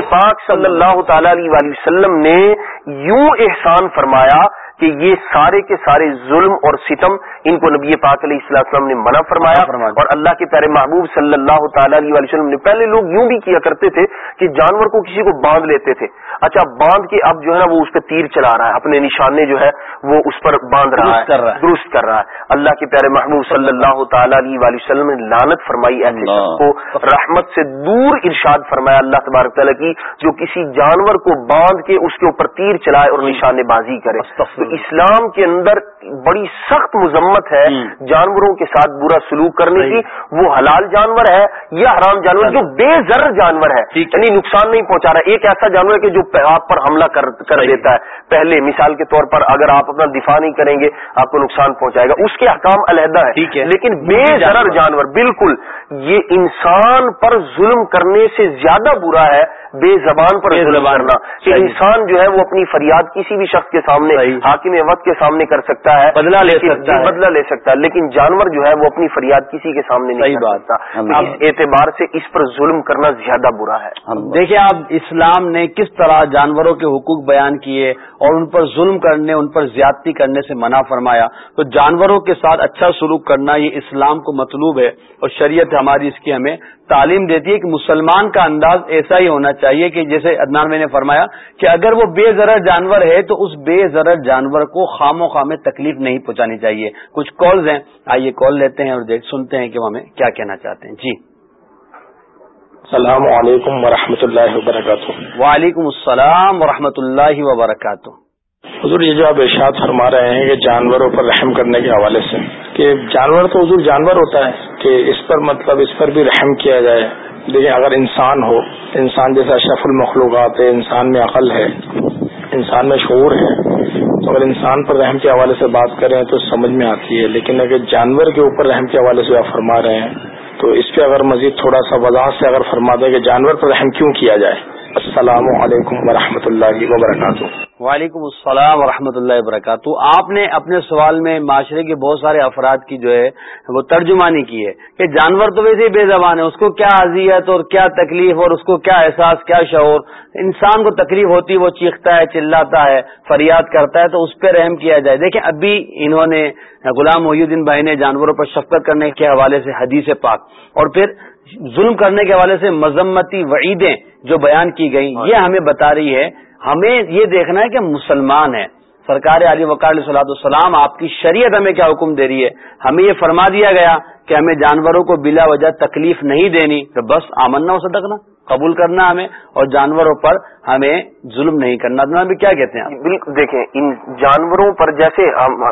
پاک صلی اللہ تعالی علیہ وسلم نے یوں احسان فرمایا کہ یہ سارے کے سارے ظلم اور ستم ان کو نبی پاک علیہ السلام نے منع فرمایا اور اللہ کے پیارے محبوب صلی اللہ تعالی علیہ وسلم نے پہلے لوگ یوں بھی کیا کرتے تھے کہ جانور کو کسی کو باندھ لیتے تھے۔ اچھا باندھ کے اب جو ہے نا وہ اس پہ تیر چلا رہا ہے اپنے نشانے جو ہے وہ اس پر باندھ رہا ہے درست کر رہا ہے۔ اللہ کے پیارے محبوب صلی اللہ تعالی علیہ وسلم نے لانت فرمائی ایسے کو رحمت سے دور ارشاد فرمایا اللہ تبارک تعالیٰ کی جو کسی جانور کو باندھ کے اس کے اوپر تیر چلائے اور نشانے بازی کرے۔ اسلام کے اندر بڑی سخت مذمت ہے جانوروں کے ساتھ برا سلوک کرنے کی۔ وہ حلال جانور ہے یا حرام جانور جو بے زر جانور ہے۔ یعنی نقصان نہیں پہنچا رہا۔ ایک ایسا جانور ہے کہ جو آپ پر حملہ کر دیتا ہے۔ پہلے مثال کے طور پر اگر آپ اپنا دفاع نہیں کریں گے آپ کو نقصان پہنچائے گا۔ اس کے حکام علیحدہ ہے۔ لیکن بے زر جانور بالکل۔ یہ انسان پر ظلم کرنے سے زیادہ برا ہے۔ بے زبان پر ظلم کرنا۔ کہ انسان جو ہے وہ اپنی فریاد کسی بھی شخص کے سامنے حاکم وقت کے سامنے کر سکتا ہے بدلا لے سکتا ہے۔ بدلا لے سکتا ہے لیکن جانور جو ہے وہ اپنی فریاد کسی کے سامنے نہیں کر سکتا۔ اب اعتبار سے اس پر ظلم کرنا زیادہ برا ہے۔ دیکھیں آپ اسلام نے کس طرح جانوروں کے حقوق بیان کیے اور ان پر ظلم کرنے ان پر زیادتی کرنے سے منع فرمایا۔ تو جانوروں کے ساتھ اچھا سلوک کرنا یہ اسلام کو مطلوب ہے اور شریعت ہماری اس کی ہمیں تعلیم دیتی ہے کہ مسلمان کا انداز ایسا ہی ہونا چاہیے کہ جیسے ادنان میں نے فرمایا کہ اگر وہ بے زرر جانور ہے تو اس بے زرر جانور کو خام و خام تکلیف نہیں پہنچانی چاہیے۔ کچھ کالز ہیں۔ آئیے کال لیتے ہیں اور سنتے ہیں کہ وہ ہمیں کیا کہنا چاہتے ہیں۔ جی۔ السلام علیکم ورحمۃ اللہ وبرکاتہ۔ وعلیکم السلام ورحمۃ اللہ وبرکاتہ۔ حضور یہ جو آپ ارشاد فرما رہے ہیں کہ جانوروں پر رحم کرنے کے حوالے سے کہ جانور تو حضور جانور ہوتا ہے کہ اس پر مطلب اس پر بھی رحم کیا جائے۔ دیکھیں اگر انسان ہو، انسان جیسا اشرف المخلوقات ہے، انسان میں عقل ہے، انسان میں شعور ہے، تو اگر انسان پر رحم کے حوالے سے بات کریں تو سمجھ میں آتی ہے۔ لیکن اگر جانور کے اوپر رحم کے حوالے سے آپ فرما رہے ہیں، تو اس پہ اگر مزید تھوڑا سا وضاحت سے اگر فرما دیں کہ جانور پر رحم کیوں کیا جائے؟ السلام علیکم ورحمۃ اللہ وبرکاتہ۔ وعلیکم السلام ورحمۃ اللہ وبرکاتہ۔ آپ نے اپنے سوال میں معاشرے کے بہت سارے افراد کی جو ہے وہ ترجمانی کی ہے کہ جانور تو ویسے ہی بے زبان ہے، اس کو کیا اذیت اور کیا تکلیف اور اس کو کیا احساس، کیا شعور؟ انسان کو تکلیف ہوتی، وہ چیختا ہے، چلاتا ہے، فریاد کرتا ہے، تو اس پہ رحم کیا جائے۔ دیکھیں، ابھی انہوں نے غلام محی الدین بھائی نے جانوروں پر شفقت کرنے کے حوالے سے حدیث پاک اور پھر ظلم کرنے کے حوالے سے مذمتی وعیدیں جو بیان کی گئی یہ ہمیں بتا رہی ہے ہمیں یہ دیکھنا ہے کہ مسلمان ہے سرکار علی وقار علیہ صلاح السلام آپ کی شریعت ہمیں کیا حکم دے رہی ہے؟ ہمیں یہ فرما دیا گیا کہ ہمیں جانوروں کو بلا وجہ تکلیف نہیں دینی تو بس آمنا ہو صدقنا قبول کرنا ہمیں اور جانوروں پر ہمیں ظلم نہیں کرنا۔ بھی کیا کہتے ہیں بالکل دیکھیں ان جانوروں پر جیسے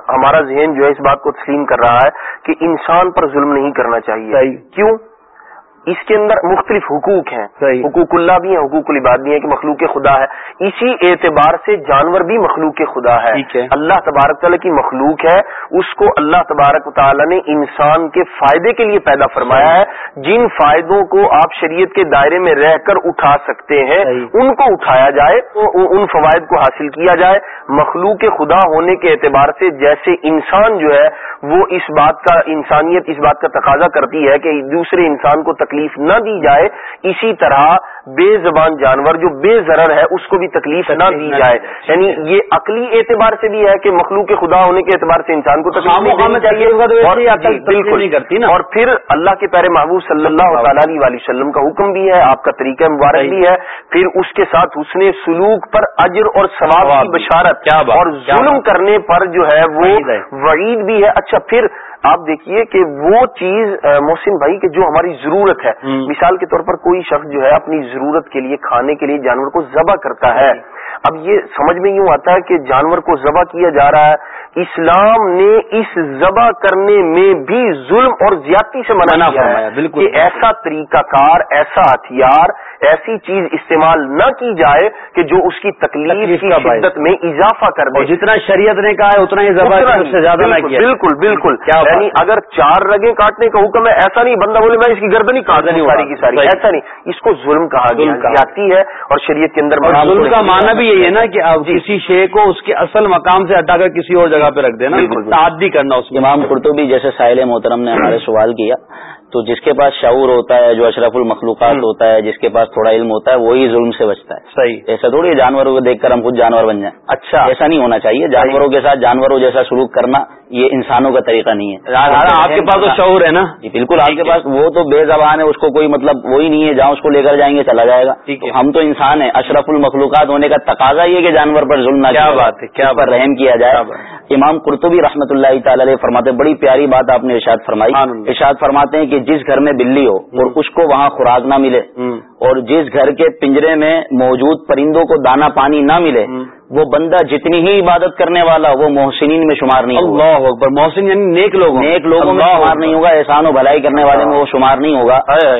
ہمارا ذہن جو ہے اس بات کو تسلیم کر رہا ہے کہ انسان پر ظلم نہیں کرنا چاہیے۔ کیوں؟ اس کے اندر مختلف حقوق ہیں۔ صحیح۔ حقوق اللہ بھی ہیں حقوق العباد بھی ہیں کہ مخلوق خدا ہے۔ اسی اعتبار سے جانور بھی مخلوق خدا ہے۔ اللہ تبارک تعالیٰ کی مخلوق ہے اس کو اللہ تبارک تعالیٰ نے انسان کے فائدے کے لیے پیدا فرمایا ہے۔ جن فائدوں کو آپ شریعت کے دائرے میں رہ کر اٹھا سکتے ہیں ان کو اٹھایا جائے ان فوائد کو حاصل کیا جائے۔ مخلوق خدا ہونے کے اعتبار سے جیسے انسان جو ہے وہ اس بات کا انسانیت اس بات کا تقاضا کرتی ہے کہ دوسرے انسان کو تکلیف نہ دی جائے اسی طرح بے زبان جانور جو بے ضرر ہے اس کو بھی تکلیف نہ دی جائے۔ یعنی یہ عقلی اعتبار سے بھی ہے کہ مخلوق خدا ہونے کے اعتبار سے انسان کو تکلیف نہیں دینی چاہیے۔ بالکل۔ کرتی نا۔ اور پھر اللہ کے پیارے محبوب صلی اللہ تعالیٰ علیہ وسلم کا حکم بھی ہے آپ کا طریقہ مبارک بھی ہے۔ پھر اس کے ساتھ حسن سلوک پر اجر اور ثواب کی بشارت اور ظلم کرنے پر جو ہے وہ وعید بھی ہے۔ اچھا پھر آپ دیکھیے کہ وہ چیز محسن بھائی کہ جو ہماری ضرورت ہے مثال کے طور پر کوئی شخص جو ہے اپنی ضرورت کے لیے کھانے کے لیے جانور کو ذبح کرتا ہے۔ اب یہ سمجھ میں یوں آتا ہے کہ جانور کو ذبح کیا جا رہا ہے اسلام نے اس ذبح کرنے میں بھی ظلم اور زیادتی سے منع کیا ہے بالکل۔ کہ ایسا طریقہ کار ایسا ہتھیار ایسی چیز استعمال نہ کی جائے کہ جو اس کی تکلیف کی شدت میں اضافہ کر دے۔ جتنا شریعت نے کہا ہے اتنا ہی ذبح سے زیادہ نہ کیا۔ بالکل بالکل۔ یعنی اگر چار رگیں کاٹنے کا حکم ہے ایسا نہیں بندہ بولے میں اس کی گردن ہی کاٹ دوں ساری کی ساری۔ ایسا نہیں اس کو ظلم کہا گیا جاتی ہے اور شریعت کے اندر ظلم کا معنی بھی یہی ہے نا کہ اب کسی شے کو اس کے اصل مقام سے ہٹا کر کسی اور جگہ پہ رکھ دینا۔ تعدی کرنا اس امام قرطبی جیسے ساحل محترم نے ہمارے سوال کیا تو جس کے پاس شعور ہوتا ہے جو اشرف المخلوقات ہوتا ہے جس کے پاس تھوڑا علم ہوتا ہے وہی ظلم سے بچتا ہے۔ صحیح. ایسا تھوڑی جانوروں کو دیکھ کر ہم خود جانور بن جائیں۔ اچھا. ایسا نہیں ہونا چاہیے۔ جانوروں کے ساتھ جانوروں جیسا سلوک کرنا یہ انسانوں کا طریقہ نہیں ہے۔ آپ کے پاس تو شعور ہے نا؟ جی بالکل آپ کے پاس وہ تو بے زبان ہے اس کو کوئی مطلب وہی نہیں ہے جہاں اس کو لے کر جائیں گے چلا جائے گا۔ ہم تو انسان ہیں اشرف المخلوقات ہونے کا تقاضا یہ کہ جانور پر ظلم نہ کیا بات ہے کیا پر رحم کیا جائے۔ امام قرطبی رحمۃ اللہ تعالی علیہ فرماتے بڑی پیاری بات آپ نے ارشاد فرمائی۔ ارشاد فرماتے ہیں کہ جس گھر میں بلی ہو اور اس کو وہاں خوراک نہ ملے اور جس گھر کے پنجرے میں موجود پرندوں کو دانا پانی نہ ملے وہ بندہ جتنی ہی عبادت کرنے والا وہ محسنین میں شمار نہیں اللہ اکبر محسن یعنی نیک لوگ نیک لوگوں میں شمار نہیں ہوگا احسان و بھلائی کرنے والے میں وہ شمار نہیں ہوگا۔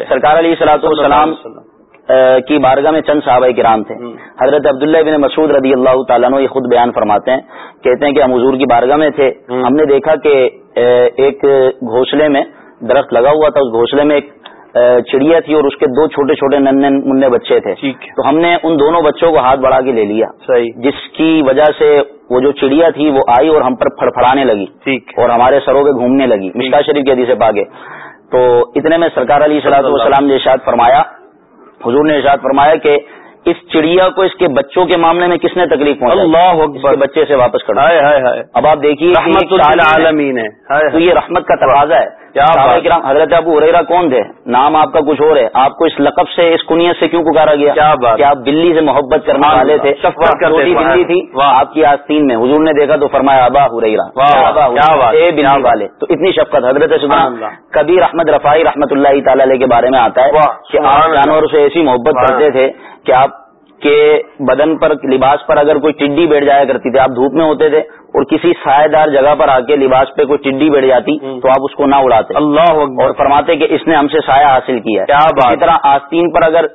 سرکار علیہ سلاۃ والسلام کی بارگاہ میں چند صحابہ کرام تھے۔ حضرت عبداللہ بن مسعود رضی اللہ تعالیٰ یہ خود بیان فرماتے ہیں کہتے ہیں کہ ہم حضور کی بارگاہ میں تھے۔ ہم نے دیکھا کہ ایک گھونسلے میں درخت لگا ہوا تھا اس گھونسلے میں ایک چڑیا تھی اور اس کے دو چھوٹے چھوٹے ننے منہ بچے تھے۔ تو ہم نے ان دونوں بچوں کو ہاتھ بڑھا کے لے لیا۔ جس کی وجہ سے وہ جو چڑیا تھی وہ آئی اور ہم پر پھڑپڑانے لگی۔ اور ہمارے سروں پہ گھومنے لگی۔ مشکا شریف کے حدیث پاگے تو اتنے میں سرکار علی صلاح والسلام نے ارشاد فرمایا حضور نے ارشاد فرمایا کہ اس چڑیا کو اس کے بچوں کے معاملے میں کس نے تکلیف پہنچائی؟ اللہ بچے سے واپس کر ہائے ہائے ہائے۔ اب آپ دیکھیے رحمت العالمین ہے۔ تو یہ رحمت کا تقاضا ہے۔ کرام حضرت ابو ہریرا کون تھے؟ نام آپ کا کچھ اور ہے۔ آپ کو اس لقب سے اس کنیت سے کیوں پکارا گیا؟ کیا بات؟ کہ آپ بلی سے محبت کرنے والے تھے۔ بلی تھی۔ آپ کی آستین میں۔ حضور نے دیکھا تو فرمایا ابا ہریرا بلی والے۔ تو اتنی شفقت حضرت سبحان کبھی رحمت رفائی رحمت اللہ تعالی علیہ کے بارے میں آتا ہے کہ آپ جانوروں سے ایسی محبت کرتے تھے کہ آپ کے بدن پر لباس پر اگر کوئی ٹڈی بیٹھ جایا کرتی تھی آپ دھوپ میں ہوتے تھے اور کسی سائے دار جگہ پر آ کے لباس پہ کوئی ٹڈی بیٹھ جاتی تو آپ اس کو نہ اڑاتے۔ اللہ اور فرماتے کہ اس نے ہم سے سایہ حاصل کیا کیا اسی طرح آستین پر اگر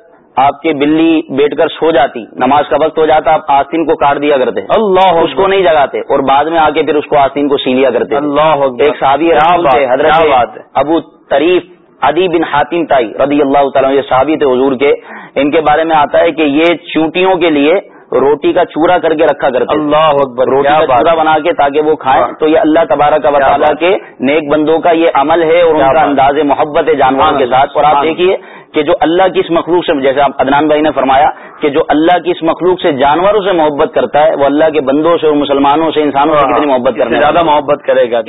آپ کے بلی بیٹھ کر سو جاتی نماز کا وقت ہو جاتا آپ آستین کو کاٹ دیا کرتے۔ اللہ اس کو نہیں جگاتے اور بعد میں آ کے پھر اس کو آستین کو سی لیا کرتے۔ اللہ ایک صحابی حضرت ابو تریف ادی بن حاتم تائی رضی اللہ تعالیٰ یہ صحابی تھے حضور کے۔ ان کے بارے میں آتا ہے کہ یہ چونٹیوں کے لیے روٹی کا چورا کر کے رکھا کرتے اللہ اکبر روٹی کا چورا بنا کے تاکہ وہ کھائیں۔ تو یہ اللہ تبارک و تعالیٰ کے نیک بندوں کا یہ عمل ہے اور ان کا انداز محبت ہے جانوروں کے ساتھ۔ اور آپ دیکھیے کہ جو اللہ کی اس مخلوق سے جیسے ادنان بھائی نے فرمایا کہ جو اللہ کی اس مخلوق سے جانوروں سے محبت کرتا ہے وہ اللہ کے بندوں سے اور مسلمانوں سے انسانوں سے کتنی محبت کرنے زیادہ محبت کرے گا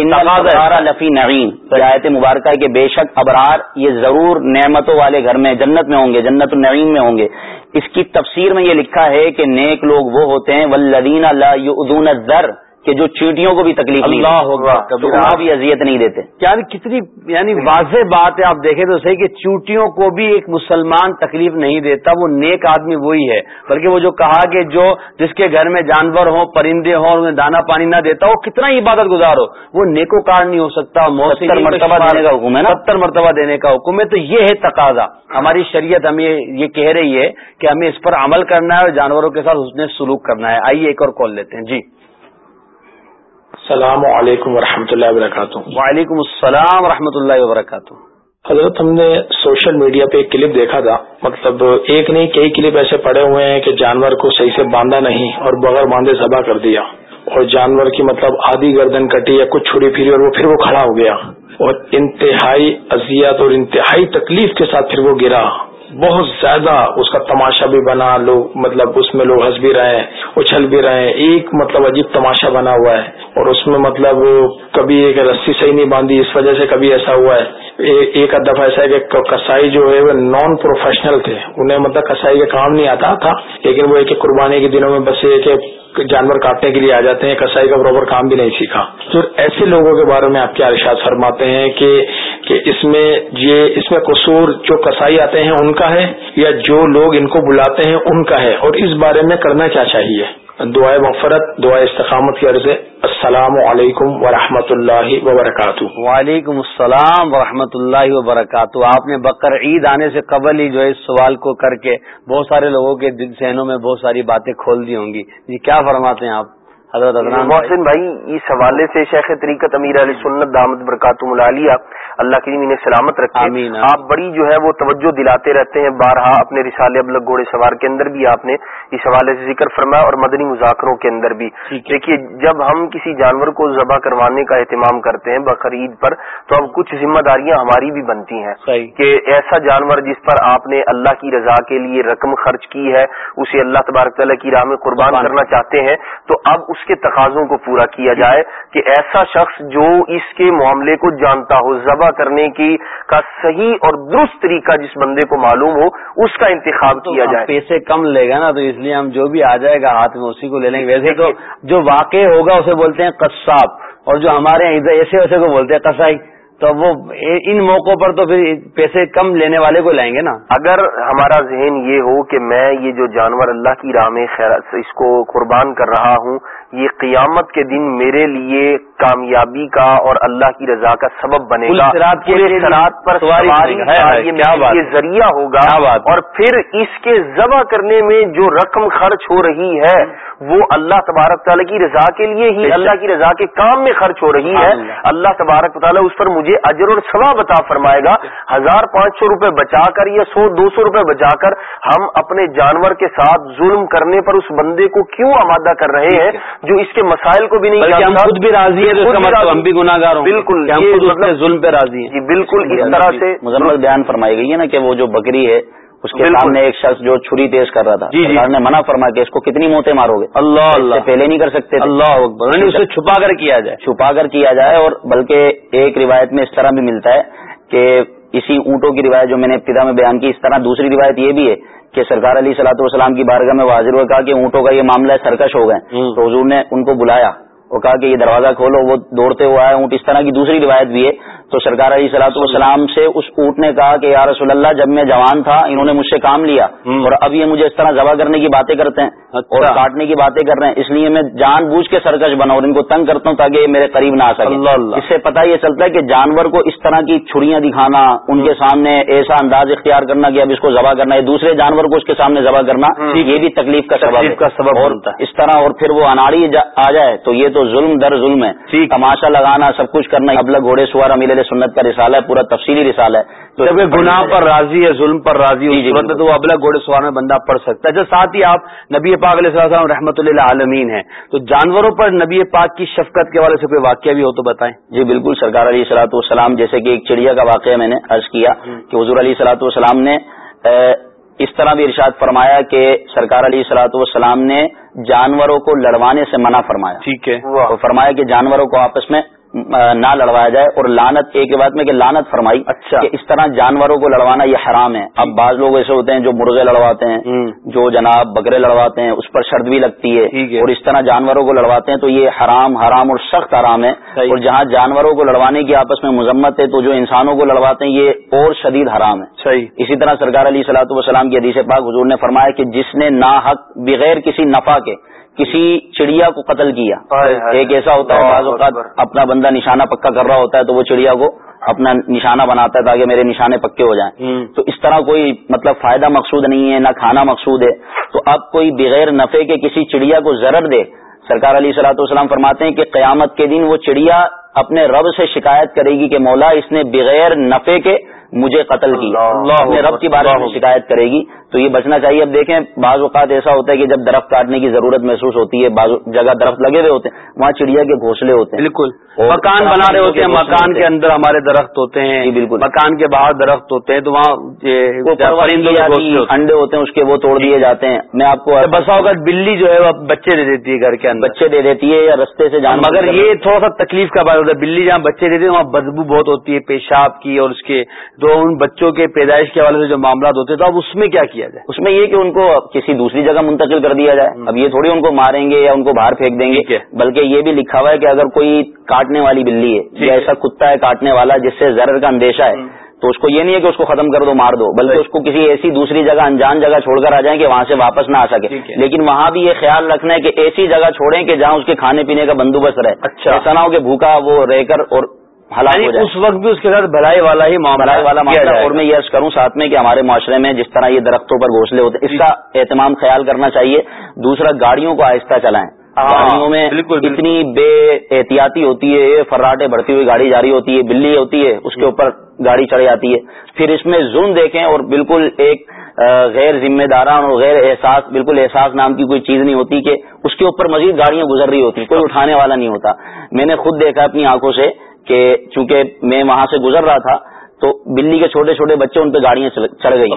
لفی نعیم۔ آیت مبارکہ ہے کہ بے شک ابرار یہ ضرور نعمتوں والے گھر میں جنت میں ہوں گے جنت النعیم میں ہوں گے۔ اس کی تفسیر میں یہ لکھا ہے کہ نیک لوگ وہ ہوتے ہیں ولدین اللہ ذر کہ جو چیٹیوں کو بھی تکلیف اللہ تو بھی اذیت نہیں دیتے۔ یعنی کتنی یعنی واضح بات ہے آپ دیکھیں تو صحیح کہ چوٹیوں کو بھی ایک مسلمان تکلیف نہیں دیتا وہ نیک آدمی وہی ہے بلکہ وہ جو کہا کہ جو جس کے گھر میں جانور ہوں پرندے ہوں انہیں دانا پانی نہ دیتا وہ کتنا ہی عبادت گزار ہو وہ نیکو کار نہیں ہو سکتا ستر مرتبہ دینے کا حکم ہے نا؟ ستر مرتبہ دینے کا حکم ہے تو یہ ہے تقاضا۔ ہماری شریعت ہمیں یہ کہہ رہی ہے کہ ہمیں اس پر عمل کرنا ہے اور جانوروں کے ساتھ اس نے سلوک کرنا ہے۔ آئیے ایک اور کال لیتے ہیں۔ جی۔ السلام علیکم ورحمۃ اللہ وبرکاتہ۔ وعلیکم السلام و اللہ وبرکاتہ۔ حضرت ہم نے سوشل میڈیا پہ ایک کلپ دیکھا تھا مطلب ایک نہیں کئی کلپ ایسے پڑے ہوئے ہیں کہ جانور کو صحیح سے باندھا نہیں اور بغیر باندھے ذبح کر دیا۔ اور جانور کی مطلب آدھی گردن کٹی یا کچھ چھڑی پھری اور وہ پھر وہ کھڑا ہو گیا۔ اور انتہائی اذیت اور انتہائی تکلیف کے ساتھ پھر وہ گرا۔ بہت زیادہ اس کا تماشا بھی بنا، لوگ مطلب اس میں لوگ ہنس بھی رہے ہیں، اچھل بھی رہے ہیں، ایک مطلب عجیب تماشا بنا ہوا ہے۔ اور اس میں مطلب کبھی ایک رسی صحیح نہیں باندھی، اس وجہ سے کبھی ایسا ہوا ہے۔ ایک دفعہ ایسا ہے کہ کسائی جو ہے وہ نان پروفیشنل تھے۔ انہیں مطلب کسائی کا کام نہیں آتا تھا، لیکن وہ ایک قربانی کے دنوں میں بس ایک جانور کاٹنے کے لیے آ جاتے ہیں، کسائی کا پراپر کام بھی نہیں سیکھا۔ تو ایسے لوگوں کے بارے میں آپ کیا ارشاد فرماتے ہیں کہ کہ اس میں یہ اس میں قصور جو کسائی آتے ہیں ان کا ہے یا جو لوگ ان کو بلاتے ہیں ان کا ہے؟ اور اس بارے میں کرنا کیا چاہیے؟ دعائیں مفرت دعائیں استقامت کی عرض السلام علیکم ورحمۃ اللہ وبرکاتہ۔ وعلیکم السلام ورحمۃ اللہ وبرکاتہ۔ آپ نے بکر عید آنے سے قبل ہی جو ہے اس سوال کو کر کے بہت سارے لوگوں کے ذہنوں میں بہت ساری باتیں کھول دی ہوں گی۔ جی کیا فرماتے ہیں آپ؟ حضرت محسن بھائی۔ اس حوالے سے شیخ طریقت امیر علیہ سنت دامد برکات ملالیہ اللہ کی انہیں سلامت رکھے۔ آپ بڑی جو ہے وہ توجہ دلاتے رہتے ہیں۔ بارہا اپنے رسالے ابلغ گھوڑے سوار کے اندر بھی آپ نے اس حوالے سے ذکر فرمایا اور مدنی مذاکروں کے اندر بھی۔ دیکھیے جب ہم کسی جانور کو ذبح کروانے کا اہتمام کرتے ہیں بقرعید پر تو اب کچھ ذمہ داریاں ہماری بھی بنتی ہیں کہ ایسا جانور جس پر آپ نے اللہ کی رضا کے لیے رقم خرچ کی ہے اسے اللہ تبارک تعالیٰ کی راہ میں قربان کرنا چاہتے ہیں تو اب اس کے تقاضوں کو پورا کیا جائے کہ ایسا شخص جو اس کے معاملے کو جانتا ہو ذبح کرنے کی کا صحیح اور درست طریقہ جس بندے کو معلوم ہو اس کا انتخاب کیا جائے۔ پیسے کم لے گا نا تو اس لیے ہم جو بھی آ جائے گا ہاتھ میں اسی کو لے لیں گے۔ ویسے تو جو واقع ہوگا اسے بولتے ہیں قصاب، اور جو ہمارے ایسے ویسے کو بولتے ہیں قصائی۔ تو وہ ان موقعوں پر تو پھر پیسے کم لینے والے کو لائیں گے نا۔ اگر ہمارا ذہن یہ ہو کہ میں یہ جو جانور اللہ کی راہ میں اس کو قربان کر رہا ہوں یہ قیامت کے دن میرے لیے کامیابی کا اور اللہ کی رضا کا سبب بنے گا۔ رات پر یہ ذریعہ ہوگا اور پھر اس کے ذبح کرنے میں جو رقم خرچ ہو رہی ہے وہ اللہ تبارک تعالیٰ کی رضا کے لیے ہی اللہ کی رضا کے کام میں خرچ ہو رہی ہے۔ اللہ۔ تبارک تعالیٰ اس پر مجھے اجر اور سوا بتا فرمائے گا۔ ہزار پانچ سو روپے بچا کر یا سو دو سو روپے بچا کر ہم اپنے جانور کے ساتھ ظلم کرنے پر اس بندے کو کیوں آمادہ کر رہے ہیں؟ جو اس کے مسائل کو بھی نہیں ہم خود بھی راضی ہے مطلب ہم بھی گناہ گار بالکل مطلب ظلم پہ راضی ہیں۔ جی بالکل اس طرح سے مذمت بیان فرمائی گئی ہے نا کہ وہ جو بکری ہے اس کے سامنے ایک شخص جو چھری تیز کر رہا تھا۔ جی جی۔ نے منع فرما کہ اس کو کتنی موتیں مارو گے۔ اللہ اللہ۔ پہلے نہیں کر سکتے اللہ یعنی اسے چھپا کر کیا جائے۔ چھپا کر کیا جائے اور بلکہ ایک روایت میں اس طرح بھی ملتا ہے کہ اسی اونٹوں کی روایت جو میں نے ابتدا میں بیان کی اس طرح دوسری روایت یہ بھی ہے کہ سرکار علی صلاح والسلام کی بارگاہ میں واضح ہوئے کہا کہ اونٹوں کا یہ معاملہ سرکش ہو گئے۔ تو حضور نے ان کو بلایا وہ کہا کہ یہ دروازہ کھولو وہ دوڑتے ہوا ہے اونٹ اس طرح کی دوسری روایت بھی ہے تو سرکار علی صلاح والسلام سے اس اونٹ نے کہا کہ یا رسول اللہ جب میں جوان تھا انہوں نے مجھ سے کام لیا اور اب یہ مجھے اس طرح ذبح کرنے کی باتیں کرتے ہیں اچھا۔ اور کاٹنے کی باتیں کر رہے ہیں۔ اس لیے میں جان بوجھ کے سرکش بنا اور ان کو تنگ کرتا ہوں تاکہ یہ میرے قریب نہ آ سکے اس سے پتا یہ چلتا ہے کہ جانور کو اس طرح کی چھڑیاں دکھانا ان کے سامنے ایسا انداز اختیار کرنا کہ اب اس کو ذبح کرنا ہے۔ دوسرے جانور کو اس کے سامنے ذبح کرنا یہ بھی تکلیف کا سبب اور اس طرح اور پھر وہ اناڑی آ جائے تو یہ تو ظلم در ظلم ہے۔ تماشا لگانا سب کچھ کرنا ابلا گھوڑے سوار امیر سنت کا رسالہ ہے پورا تفصیلی رسالہ ہے۔ تو جب گناہ پر راضی ہے ظلم پر راضی ہے جی، جی، تو وہ ابلا گھوڑے سوار میں بندہ پڑھ سکتا ہے۔ جب ساتھ ہی آپ نبی پاک علیہ السلام رحمۃ اللہ عالمین ہیں۔ تو جانوروں پر نبی پاک کی شفقت کے والے سے کوئی واقعہ بھی ہو تو بتائیں۔ جی بالکل۔ سرکار علی صلاحت والسلام جیسے کہ ایک چڑیا کا واقعہ میں نے عرض کیا کہ حضور علی صلاحت والسلام نے اس طرح بھی ارشاد فرمایا کہ سرکار علی صلاحت والسلام نے جانوروں کو لڑوانے سے منع فرمایا۔ ٹھیک ہے۔ فرمایا کہ جانوروں کو آپس میں نہ لڑوایا جائے اور لانت ایک بات میں کہ لانت فرمائی اچھا۔ کہ اس طرح جانوروں کو لڑوانا یہ حرام ہے۔ اب بعض لوگ ایسے ہوتے ہیں جو مرغے لڑواتے ہیں جو جناب بکرے لڑواتے ہیں اس پر شرط بھی لگتی ہے۔ اور اس طرح جانوروں کو لڑواتے ہیں تو یہ حرام حرام اور سخت حرام ہے۔ اور جہاں جانوروں کو لڑوانے کی آپس میں مذمت ہے تو جو انسانوں کو لڑواتے ہیں یہ اور شدید حرام ہے۔ صحیح۔ اسی طرح سرکار علی صلاح وسلام کی حدیث پاک حضور نے فرمایا کہ جس نے نا حق بغیر کسی نفع کے کسی چڑیا کو قتل کیا۔ ایک ایسا ہوتا ہے بعض اوقات اپنا بندہ نشانہ پکا کر رہا ہوتا ہے تو وہ چڑیا کو اپنا نشانہ بناتا ہے تاکہ میرے نشانے پکے ہو جائیں۔ تو اس طرح کوئی مطلب فائدہ مقصود نہیں ہے نہ کھانا مقصود ہے۔ تو اب کوئی بغیر نفے کے کسی چڑیا کو ضرر دے سرکار علی صلاح والسلام فرماتے ہیں کہ قیامت کے دن وہ چڑیا اپنے رب سے شکایت کرے گی کہ مولا اس نے بغیر نفے کے مجھے قتل کی اپنے رب کے بارے میں شکایت کرے گی۔ تو یہ بچنا چاہیے۔ اب دیکھیں بعض اوقات ایسا ہوتا ہے کہ جب درخت کاٹنے کی ضرورت محسوس ہوتی ہے بعض جگہ درخت لگے ہوئے ہوتے ہیں وہاں چڑیا کے گھونسلے ہوتے ہیں۔ بالکل۔ مکان بنا رہے ہوتے ہیں مکان کے اندر ہمارے درخت ہوتے ہیں۔ بالکل۔ مکان کے باہر درخت ہوتے ہیں تو وہاں انڈے ہوتے ہیں اس کے وہ توڑ دیے جاتے ہیں۔ میں آپ کو بسا اوقات بلی جو ہے وہ بچے دے دیتی ہے گھر کے اندر۔ بچے دے دیتی ہے یا رستے سے جانا مگر یہ تھوڑا سا تکلیف کا بات ہوتا ہے بلی جہاں بچے دیتی ہے وہاں بدبو بہت ہوتی ہے پیشاب کی اور اس کے تو ان بچوں کے پیدائش کے حوالے سے جو معاملات ہوتے ہیں تو اب اس میں کیا کیا؟ جائے۔ اس میں یہ کہ ان کو کسی دوسری جگہ منتقل کر دیا جائے۔ اب یہ تھوڑی ان کو ماریں گے یا ان کو باہر پھینک دیں گے بلکہ یہ بھی لکھا ہوا ہے کہ اگر کوئی کاٹنے والی بلی ہے یا ایسا کتا ہے کاٹنے والا جس سے زر کا اندیشہ ہے تو اس کو یہ نہیں ہے کہ اس کو ختم کر دو مار دو بلکہ اس کو کسی ایسی دوسری جگہ انجان جگہ چھوڑ کر آ جائیں کہ وہاں سے واپس نہ آ سکے۔ لیکن وہاں بھی یہ خیال رکھنا ہے کہ ایسی جگہ چھوڑیں کہ جہاں اس کے کھانے پینے کا بندوبست رہے۔ اچھا۔ ایسا نہ ہو کہ بھوکا وہ رہ کر اور اس وقت بھی اس کے ساتھ بھلائی والا ہی بھلائی والا معاملہ اور میں یہ عرض کروں ساتھ میں کہ ہمارے معاشرے میں جس طرح یہ درختوں پر گھونسلے ہوتے ہیں اس کا اہتمام خیال کرنا چاہیے۔ دوسرا گاڑیوں کو آہستہ چلائیں۔ گاڑیوں میں اتنی بے احتیاطی ہوتی ہے فراٹے بڑھتی ہوئی گاڑی جاری ہوتی ہے بلی ہوتی ہے اس کے اوپر گاڑی چڑھ جاتی ہے۔ پھر اس میں ظلم دیکھیں اور بالکل ایک غیر ذمہ داران اور غیر احساس بالکل احساس نام کی کوئی چیز نہیں ہوتی کہ اس کے اوپر مزید گاڑیاں گزر رہی ہوتی کوئی اٹھانے والا نہیں ہوتا۔ میں نے خود دیکھا اپنی آنکھوں سے کہ چونکہ میں وہاں سے گزر رہا تھا تو بلی کے چھوٹے چھوٹے بچے ان پہ گاڑیاں چڑھ گئی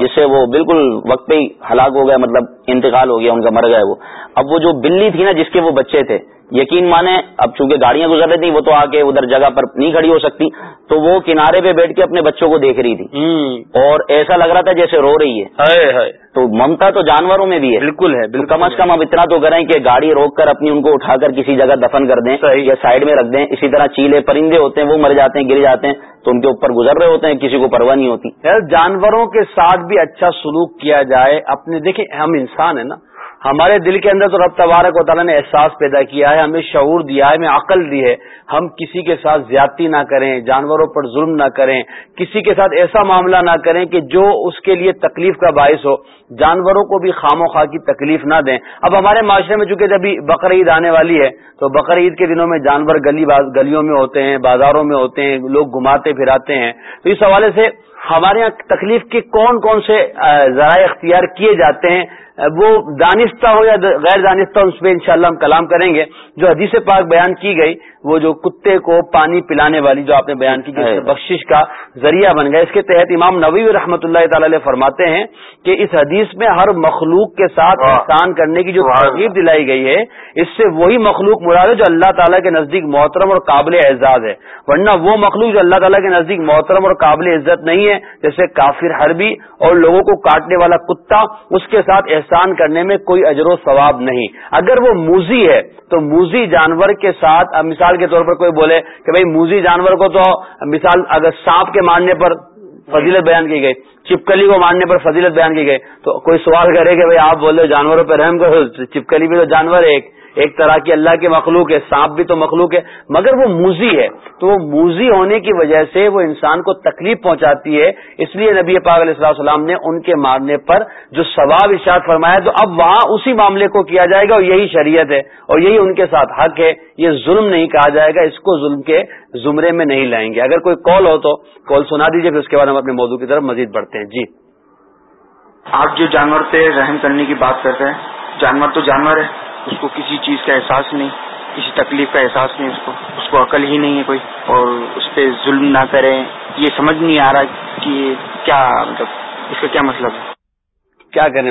جس سے وہ بالکل وقت پہ ہی ہلاک ہو گیا مطلب انتقال ہو گیا ان کا مر گئے وہ۔ اب وہ جو بلی تھی نا جس کے وہ بچے تھے یقین مانے اب چونکہ گاڑیاں گزر رہی تھیں وہ تو آ کے ادھر جگہ پر نہیں کھڑی ہو سکتی تو وہ کنارے پہ بیٹھ کے اپنے بچوں کو دیکھ رہی تھی۔ اور ایسا لگ رہا تھا جیسے رو رہی ہے۔ تو ممتا تو جانوروں میں بھی ہے۔ بالکل ہے بالکل کم از کم اب اتنا تو کریں کہ گاڑی روک کر اپنی ان کو اٹھا کر کسی جگہ دفن کر دیں یا سائڈ میں رکھ دیں۔ اسی طرح چیلے پرندے ہوتے ہیں وہ مر جاتے ہیں گر جاتے ہیں تو ان کے اوپر گزر رہے ہوتے ہیں کسی کو پرواہ نہیں ہوتی۔ جانوروں کے ساتھ بھی اچھا سلوک کیا جائے اپنے دیکھیں ہم انسان ہیں نا ہمارے دل کے اندر تو رب تبارک و تعالیٰ نے احساس پیدا کیا ہے، ہمیں شعور دیا ہے، ہمیں عقل دی ہے۔ ہم کسی کے ساتھ زیادتی نہ کریں، جانوروں پر ظلم نہ کریں، کسی کے ساتھ ایسا معاملہ نہ کریں کہ جو اس کے لیے تکلیف کا باعث ہو۔ جانوروں کو بھی خام و خواہ کی تکلیف نہ دیں۔ اب ہمارے معاشرے میں چونکہ جب بقر عید آنے والی ہے، تو بقر عید کے دنوں میں جانور گلی گلیوں میں ہوتے ہیں، بازاروں میں ہوتے ہیں، لوگ گھماتے پھراتے ہیں۔ تو اس حوالے سے ہمارے یہاں تکلیف کے کون کون سے ذرائع اختیار کیے جاتے ہیں وہ دانستہ ہو یا غیر دانستہ اس پہ انشاءاللہ ہم کلام کریں گے۔ جو حدیث پاک بیان کی گئی وہ جو کتے کو پانی پلانے والی جو آپ نے بیان کی گئی بخشش کا ذریعہ بن گیا اس کے تحت امام نبی رحمۃ اللہ تعالی علیہ فرماتے ہیں کہ اس حدیث میں ہر مخلوق کے ساتھ احسان کرنے کی جو ترغیب دلائی گئی ہے اس سے وہی مخلوق مراد ہے جو اللہ تعالیٰ کے نزدیک محترم اور قابل اعزاز ہے۔ ورنہ وہ مخلوق جو اللہ تعالیٰ کے نزدیک محترم اور قابل عزت نہیں ہے جیسے کافر حربی اور لوگوں کو کاٹنے والا کتا اس کے ساتھ احسان کرنے میں کوئی اجر و ثواب نہیں۔ اگر وہ موزی ہے، تو موزی جانور کے ساتھ مثال کے طور پر کوئی بولے کہ بھائی موزی جانور کو تو مثال اگر سانپ کے مارنے پر فضیلت بیان کی گئی، چپکلی کو مارنے پر فضیلت بیان کی گئی، تو کوئی سوال کرے کہ بھائی آپ بولے جانوروں پہ رحم کرو، چپکلی بھی تو جانور ہے ایک۔ ایک طرح کی اللہ کے مخلوق ہے، سانپ بھی تو مخلوق ہے، مگر وہ موزی ہے۔ تو وہ موزی ہونے کی وجہ سے وہ انسان کو تکلیف پہنچاتی ہے۔ اس لیے نبی پاک علیہ السلام السلام نے ان کے مارنے پر جو ثواب ارشاد فرمایا، تو اب وہاں اسی معاملے کو کیا جائے گا اور یہی شریعت ہے۔ اور یہی ان کے ساتھ حق ہے۔ یہ ظلم نہیں کہا جائے گا، اس کو ظلم کے زمرے میں نہیں لائیں گے۔ اگر کوئی کال ہو تو کال سنا دیجیے پھر اس کے بعد ہم اپنے موضوع کی طرف مزید بڑھتے ہیں۔ جی۔ آپ جو جانور پہ رحم کرنے کی بات کرتے ہیں، جانور تو جانور ہے۔ اس کو کسی چیز کا احساس نہیں، کسی تکلیف کا احساس نہیں، اس کو اس کو عقل ہی نہیں ہے کوئی، اور اس پہ ظلم نہ کریں۔ یہ سمجھ نہیں آ رہا کہ کیا مطلب اس کا کیا مطلب ہے؟ کیا کریں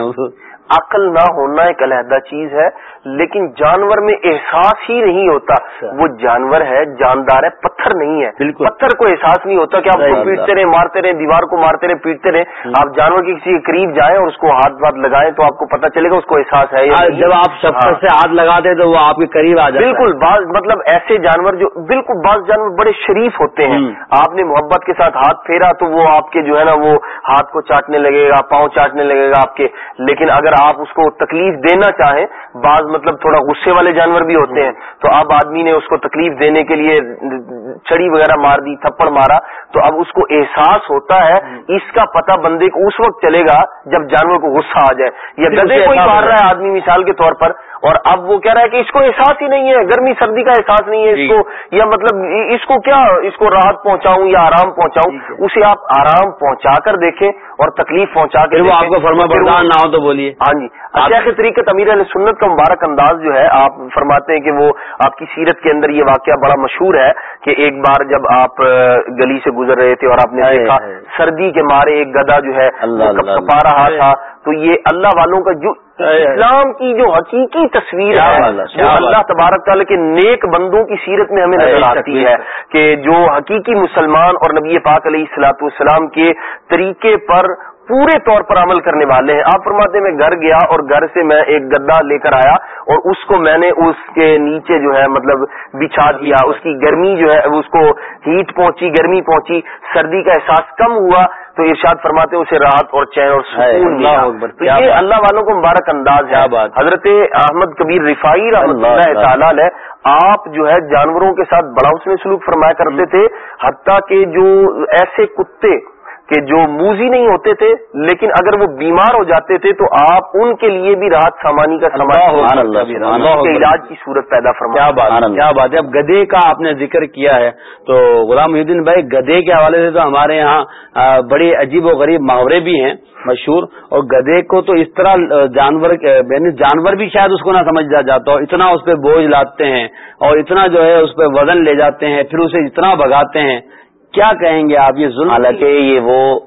عقل نہ ہونا ایک علیحدہ چیز ہے لیکن جانور میں احساس ہی نہیں ہوتا۔ وہ جانور ہے جاندار ہے پتھر نہیں ہے۔ بالکل۔ پتھر کو احساس نہیں ہوتا کہ آپ کو پیٹتے رہے مارتے رہے دیوار کو مارتے رہے پیٹتے رہے آپ جانور کے کسی کے قریب جائیں اور اس کو ہاتھ واتھ لگائیں تو آپ کو پتا چلے گا اس کو احساس ہے جب آپ شفقت سے ہاتھ لگاتے تو وہ آپ کے قریب آ جائے بالکل بعض مطلب ایسے جانور جو بالکل بعض جانور بڑے شریف ہوتے ہیں۔ آپ نے محبت کے ساتھ ہاتھ پھیرا تو وہ آپ کے جو ہے نا وہ ہاتھ کو چاٹنے لگے گا پاؤں چاٹنے لگے گا آپ کے۔ لیکن اگر آپ اس کو تکلیف دینا چاہیں بعض مطلب تھوڑا غصے والے جانور بھی ہوتے ہیں تو اب آدمی نے اس کو تکلیف دینے کے لیے چھڑی وغیرہ مار دی تھپڑ مارا تو اب اس کو احساس ہوتا ہے اس کا پتہ بندے کو اس وقت چلے گا جب جانور کو غصہ آ جائے۔ یا گدے کو ہی مار رہا ہے آدمی مثال کے طور پر اور اب وہ کہہ رہا ہے کہ اس کو احساس ہی نہیں ہے گرمی سردی کا احساس نہیں ہے اس کو یا مطلب اس کو کیا اس کو راحت پہنچاؤں یا آرام پہنچاؤں؟ اسے آپ آرام پہنچا کر دیکھیں اور تکلیف پہنچا کے وہ آپ کو فرما بردان نہ ہو تو بولیے۔ ہاں جی۔ اچھا کے طریقے امیر علیہ سنت کا مبارک انداز جو ہے آپ فرماتے ہیں کہ وہ آپ کی سیرت کے اندر یہ واقعہ بڑا مشہور ہے کہ ایک بار جب آپ گلی سے گزر رہے تھے اور آپ نے دیکھا سردی کے مارے ایک گدا جو ہے کپا رہا تھا۔ تو یہ اللہ والوں کا جو اسلام کی جو حقیقی تصویر ہے جو اللہ. تبارک تعالیٰ کے نیک بندوں کی سیرت میں ہمیں نظر آتی ہے کہ جو حقیقی مسلمان اور نبی پاک علیہ السلاۃ والسلام کے طریقے پر پورے طور پر عمل کرنے والے ہیں۔ آپ فرماتے میں گھر گیا اور گھر سے میں ایک گدا لے کر آیا اور اس کو میں نے اس کے نیچے جو ہے مطلب بچھا دیا۔ اس کی گرمی جو ہے اس کو ہیٹ پہنچی گرمی پہنچی۔ سردی کا احساس کم ہوا تو ارشاد فرماتے اسے راحت اور چین اور سکون ملا۔ یہ اللہ والوں کو مبارک انداز ہے۔ حضرت احمد کبیر رفائی رحمۃ اللہ تعالی۔ ہے آپ جو ہے جانوروں کے ساتھ بڑا اس میں سلوک فرمایا کرتے تھے۔ حتیٰ کہ جو ایسے کتے کہ جو موزی نہیں ہوتے تھے لیکن اگر وہ بیمار ہو جاتے تھے تو آپ ان کے لیے بھی راحت سامانی کا سامان علاج کی صورت پیدا فرما کیا بات ہے اب گدے کا آپ نے ذکر کیا ہے تو غلام الدین بھائی گدے کے حوالے سے تو ہمارے یہاں بڑے عجیب و غریب محاورے بھی ہیں مشہور۔ اور گدے کو تو اس طرح جانور یعنی جانور بھی شاید اس کو نہ سمجھا جاتا ہو اتنا اس پہ بوجھ لاتے ہیں اور اتنا جو ہے اس پہ وزن لے جاتے ہیں پھر اسے اتنا بگاتے ہیں کیا کہیں گے آپ؟ یہ ظلم حالانکہ یہ وہ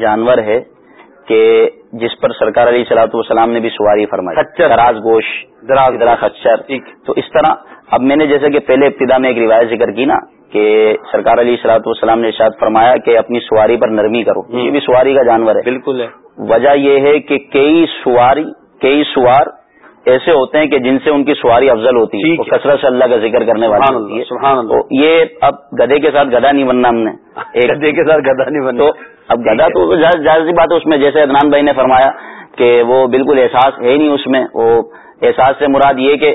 جانور ہے کہ جس پر سرکار علی سلاۃ والسلام نے بھی سواری فرمائی۔ دراز گوشت دراز درا خچر۔ تو اس طرح اب میں نے جیسے کہ پہلے ابتدا میں ایک روایت ذکر کی نا کہ سرکار علی سلاۃ والسلام نے ارشاد فرمایا کہ اپنی سواری پر نرمی کرو۔ یہ بھی سواری کا جانور ہے۔ بالکل ہے۔ وجہ یہ ہے کہ کئی سواری کئی سوار ایسے ہوتے ہیں کہ جن سے ان کی سواری افضل ہوتی ہے کثرت سے اللہ کا ذکر کرنے والی ہوتی ہے۔ یہ اب گدے کے ساتھ گدا نہیں بننا ہم نے۔ گدے کے ساتھ گدا نہیں بننا۔ تو اب گدا تو سی بات ہے اس میں جیسے ادنان بھائی نے فرمایا کہ وہ بالکل احساس ہے نہیں اس میں۔ وہ احساس سے مراد یہ کہ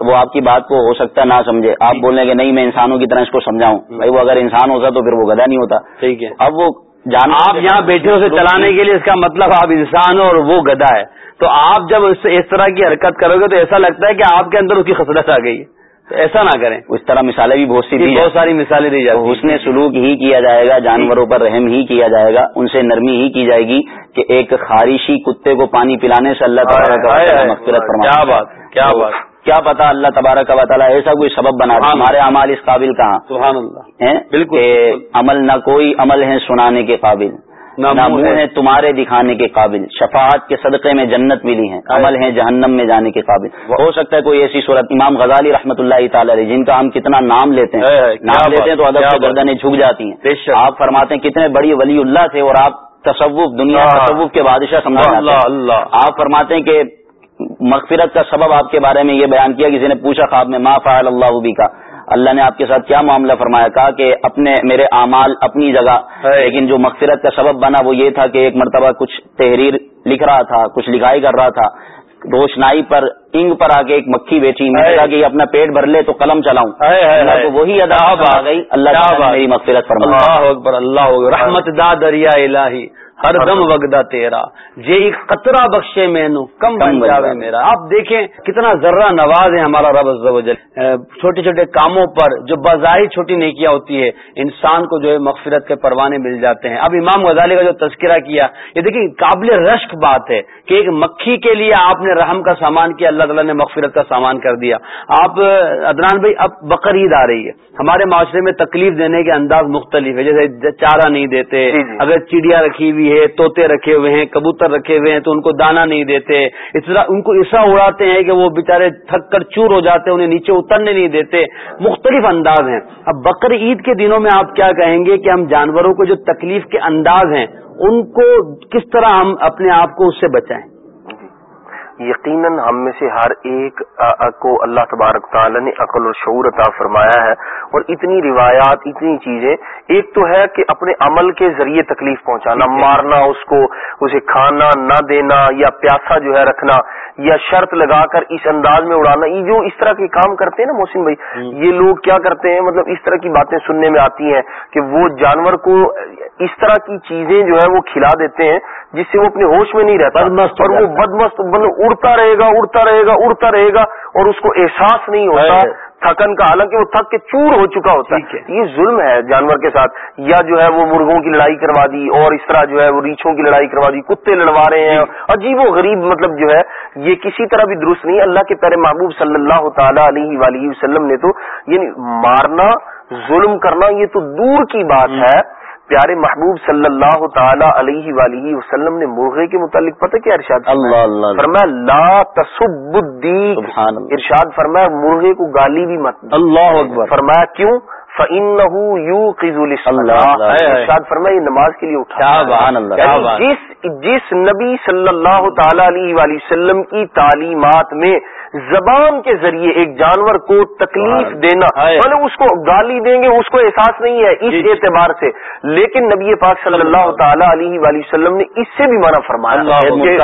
وہ آپ کی بات کو ہو سکتا ہے نہ سمجھے۔ آپ بولیں کہ نہیں میں انسانوں کی طرح اس کو سمجھاؤں۔ بھائی وہ اگر انسان ہوتا تو پھر وہ گدا نہیں ہوتا۔ ٹھیک ہے۔ اب وہ آپ یہاں بیٹھے اسے چلانے کے لیے اس کا مطلب آپ انسان ہو اور وہ گدا ہے۔ تو آپ جب اس طرح کی حرکت کرو گے تو ایسا لگتا ہے کہ آپ کے اندر اس کی خسرت آ گئی۔ تو ایسا نہ کریں۔ اس طرح مثالیں بھی بہت سی بہت ساری مثالیں دی جاتی اس نے سلوک ہی کیا جائے گا جانوروں پر رحم ہی کیا جائے گا ان سے نرمی ہی کی جائے گی کہ ایک خارشی کتے کو پانی پلانے سے اللہ تعالیٰ مغفرت کیا بات کیا بات۔ کیا پتا اللہ تبارک و تعالیٰ ایسا کوئی سبب بنا ہمارے عمال اس قابل کہاں؟ سبحان اللہ۔ بالکل۔ عمل نہ کوئی عمل ہے سنانے کے قابل۔ منہ ہے۔ تمہارے دکھانے کے قابل۔ شفاعت کے صدقے میں جنت ملی ہیں۔ عمل ہیں جہنم میں جانے کے قابل۔ ہو سکتا ہے کوئی ایسی صورت۔ امام غزالی رحمۃ اللہ تعالی جن کا ہم کتنا نام لیتے ہیں۔ نام لیتے ہیں تو ادب گردنیں جھک جاتی ہیں۔ آپ فرماتے ہیں کتنے بڑی ولی اللہ تھے اور آپ تصوف دنیا تصوف کے بادشاہ سمجھا آپ فرماتے ہیں کہ مغفرت کا سبب آپ کے بارے میں یہ بیان کیا کسی نے پوچھا خواب میں ما فعل اللہ بھی کا اللہ نے آپ کے ساتھ کیا معاملہ فرمایا؟ کہا کہ اپنے میرے اعمال اپنی جگہ لیکن جو مغفرت کا سبب بنا وہ یہ تھا کہ ایک مرتبہ کچھ تحریر لکھ رہا تھا کچھ لکھائی کر رہا تھا۔ روشنائی پر انگ پر آ کے ایک مکھی بیچی میں کہا کہ یہ اپنا پیٹ بھر لے تو قلم چلاؤں۔ تو وہی ادا آ گئی۔ اللہ میری مغفرت فرما اللہ رحمت دا دریا الہی۔ ہر دم وگدا تیرا جے ایک قطرہ بخشے میں نو کم بن جاوے میرا۔ آپ دیکھیں کتنا ذرہ نواز ہے ہمارا رب جل۔ چھوٹے چھوٹے کاموں پر جو بظاہر چھوٹی نیکیاں ہوتی ہے انسان کو جو ہے مغفرت کے پروانے مل جاتے ہیں۔ اب امام غزالی کا جو تذکرہ کیا یہ دیکھیں قابل رشک بات ہے کہ ایک مکھی کے لیے آپ نے رحم کا سامان کیا اللہ تعالیٰ نے مغفرت کا سامان کر دیا۔ آپ ادنان بھائی اب بقرعید آ رہی ہے۔ ہمارے معاشرے میں تکلیف دینے کے انداز مختلف ہے جیسے چارہ نہیں دیتے اگر چڑیا رکھی ہوئی مرغی ہے توتے رکھے ہوئے ہیں، کبوتر رکھے ہوئے ہیں، تو ان کو دانا نہیں دیتے۔ اس طرح ان کو ایسا اڑاتے ہیں کہ وہ بےچارے تھک کر چور ہو جاتے ہیں، انہیں نیچے اترنے نہیں دیتے۔ مختلف انداز ہیں۔ اب بقر عید کے دنوں میں آپ کیا کہیں گے کہ ہم جانوروں کو جو تکلیف کے انداز ہیں، ان کو کس طرح ہم اپنے آپ کو اس سے بچائیں؟ یقیناً ہم میں سے ہر ایک کو اللہ تبارک تعالی نے عقل و شعور عطا فرمایا ہے۔ اور اتنی روایات اتنی چیزیں ایک تو ہے کہ اپنے عمل کے ذریعے تکلیف پہنچانا مارنا اس کو اسے کھانا نہ دینا یا پیاسا جو ہے رکھنا یا شرط لگا کر اس انداز میں اڑانا یہ جو اس طرح کے کام کرتے ہیں نا محسن بھائی یہ لوگ کیا کرتے ہیں؟ مطلب اس طرح کی باتیں سننے میں آتی ہیں کہ وہ جانور کو اس طرح کی چیزیں جو ہے وہ کھلا دیتے ہیں۔ جس سے وہ اپنے ہوش میں نہیں رہتا اور وہ بدمست مطلب اڑتا رہے گا اڑتا رہے گا اڑتا رہے گا اور اس کو احساس نہیں ہوتا تھکن کا حالانکہ وہ تھک کے چور ہو چکا ہوتا ہے۔ یہ ظلم ہے جانور کے ساتھ۔ یا جو ہے وہ مرغوں کی لڑائی کروا دی اور اس طرح جو ہے وہ ریچھوں کی لڑائی کروا دی کتے لڑوا رہے ہیں۔ عجیب و غریب مطلب جو ہے یہ کسی طرح بھی درست نہیں۔ اللہ کے پیارے محبوب صلی اللہ تعالی علیہ وآلہ وسلم نے تو یعنی مارنا ظلم کرنا یہ تو دور کی بات ہے۔ پیارے محبوب صلی اللہ تعالی علیہ وآلہ وسلم نے مرغے کے متعلق پتہ کیا ارشاد اللہ اللہ فرمایا لا تصب ارشاد فرمایا مرغے کو گالی بھی مت اللہ اکبر۔ فرمایا کیوں؟ ارشاد فرمایا یہ نماز کے لیے اٹھا۔ یعنی جس جس نبی صلی اللہ تعالی علیہ وآلہ وسلم کی تعلیمات میں زبان کے ذریعے ایک جانور کو تکلیف دینا مطلب اس کو گالی دیں گے اس کو احساس نہیں ہے اس اعتبار سے۔ لیکن نبی پاک صلی اللہ تعالی علیہ وآلہ وسلم نے اس سے بھی منع فرمایا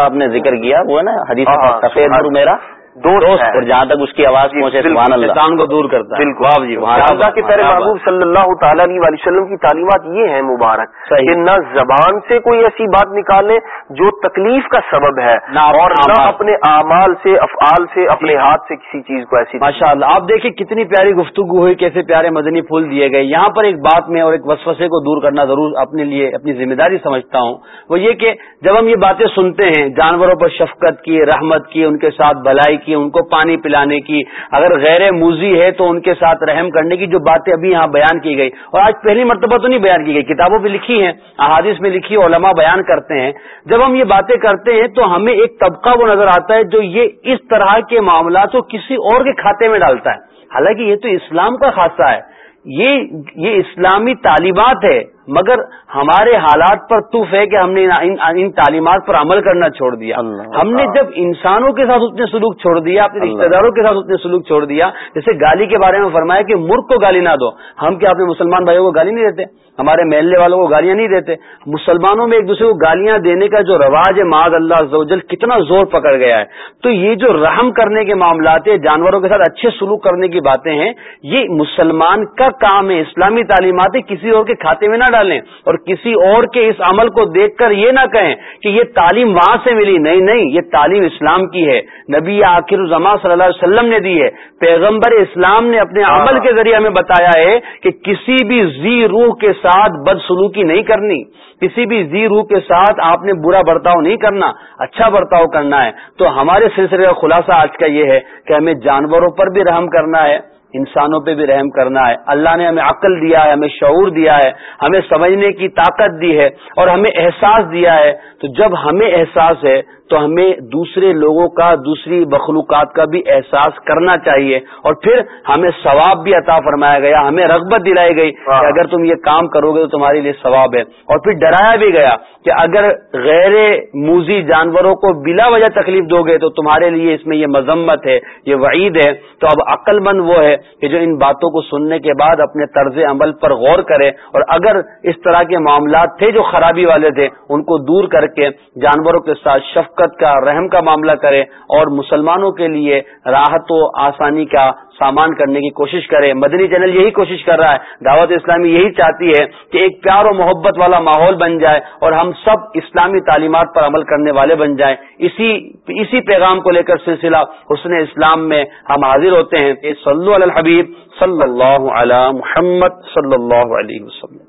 آپ نے ذکر کیا وہ ہے نا حدیث سفید میرا۔ دوست اور جہاں تک اس کی آواز پہنچے سبحان اللہ۔ شیطان کو دور کرتا ہے۔ بالکل۔ جی اللہ۔ کے پیارے محبوب صلی اللہ تعالیٰ علیہ وسلم کی تعلیمات یہ ہیں مبارک کہ نہ زبان سے کوئی ایسی بات نکالے جو تکلیف کا سبب ہے اور نہ اپنے اعمال سے افعال سے اپنے ہاتھ سے کسی چیز کو ایسی ماشاء اللہ۔ آپ دیکھیں کتنی پیاری گفتگو ہوئی کیسے پیارے مدنی پھول دیے گئے۔ یہاں پر ایک بات میں اور ایک وسوسے کو دور کرنا ضرور اپنے لیے اپنی ذمہ داری سمجھتا ہوں۔ وہ یہ کہ جب ہم یہ باتیں سنتے ہیں جانوروں پر شفقت کی رحمت کی ان کے ساتھ بھلائی کی، ان کو پانی پلانے کی۔ اگر غیر موزی ہے تو ان کے ساتھ رحم کرنے کی جو باتیں ابھی یہاں بیان کی گئی۔ اور آج پہلی مرتبہ تو نہیں بیان کی گئی، کتابوں میں لکھی ہیں، احادیث میں لکھی علماء بیان کرتے ہیں۔ جب ہم یہ باتیں کرتے ہیں تو ہمیں ایک طبقہ وہ نظر آتا ہے جو یہ اس طرح کے معاملات کو کسی اور کے کھاتے میں ڈالتا ہے۔ حالانکہ یہ تو اسلام کا خاصہ ہے۔ یہ یہ اسلامی تعلیمات ہے۔ مگر ہمارے حالات پر توف ہے کہ ہم نے ان تعلیمات پر عمل کرنا چھوڑ دیا۔ ہم نے جب انسانوں کے ساتھ اتنے سلوک چھوڑ دیا اپنے رشتے داروں کے ساتھ اتنے سلوک چھوڑ دیا جیسے گالی کے بارے میں فرمایا کہ ملک کو گالی نہ دو۔ ہم کیا اپنے مسلمان بھائیوں کو گالی نہیں دیتے؟ ہمارے محلے والوں کو گالیاں نہیں دیتے۔ مسلمانوں میں ایک دوسرے کو گالیاں دینے کا جو رواج ہے معذ اللہ زوجل کتنا زور پکڑ گیا ہے۔ تو یہ جو رحم کرنے کے معاملات ہیں جانوروں کے ساتھ اچھے سلوک کرنے کی باتیں ہیں یہ مسلمان کا کام ہے اسلامی تعلیمات کسی اور کے کھاتے میں نہ ڈالیں اور کسی اور کے اس عمل کو دیکھ کر یہ نہ کہیں کہ یہ تعلیم وہاں سے ملی۔ نہیں نہیں یہ تعلیم اسلام کی ہے۔ نبی آخر الزما صلی اللہ علیہ وسلم نے دی ہے۔ پیغمبر اسلام نے اپنے عمل کے ذریعے ہمیں بتایا ہے کہ کسی بھی زی روح کے ساتھ بد سلوکی نہیں کرنی۔ کسی بھی زی روح کے ساتھ آپ نے برا برتاؤ نہیں کرنا اچھا برتاؤ کرنا ہے۔ تو ہمارے سلسلے کا خلاصہ آج کا یہ ہے کہ ہمیں جانوروں پر بھی رحم کرنا ہے۔ انسانوں پہ بھی رحم کرنا ہے۔ اللہ نے ہمیں عقل دیا ہے، ہمیں شعور دیا ہے، ہمیں سمجھنے کی طاقت دی ہے اور ہمیں احساس دیا ہے۔ تو جب ہمیں احساس ہے تو ہمیں دوسرے لوگوں کا دوسری مخلوقات کا بھی احساس کرنا چاہیے۔ اور پھر ہمیں ثواب بھی عطا فرمایا گیا ہمیں رغبت دلائی گئی کہ اگر تم یہ کام کرو گے تو تمہارے لیے ثواب ہے۔ اور پھر ڈرایا بھی گیا کہ اگر غیر موزی جانوروں کو بلا وجہ تکلیف دو گے تو تمہارے لیے اس میں یہ مذمت ہے یہ وعید ہے۔ تو اب عقل مند وہ ہے کہ جو ان باتوں کو سننے کے بعد اپنے طرز عمل پر غور کرے۔ اور اگر اس طرح کے معاملات تھے جو خرابی والے تھے ان کو دور کر کے جانوروں کے ساتھ شفقت کا رحم کا معاملہ کرے اور مسلمانوں کے لیے راحت و آسانی کا سامان کرنے کی کوشش کرے۔ مدنی چینل یہی کوشش کر رہا ہے۔ دعوت اسلامی یہی چاہتی ہے کہ ایک پیار و محبت والا ماحول بن جائے اور ہم سب اسلامی تعلیمات پر عمل کرنے والے بن جائیں۔ اسی اسی پیغام کو لے کر سلسلہ حسن اسلام میں ہم حاضر ہوتے ہیں۔ صلی اللہ الحبیب صلی اللہ علیہ محمد صلی اللہ علیہ وسلم۔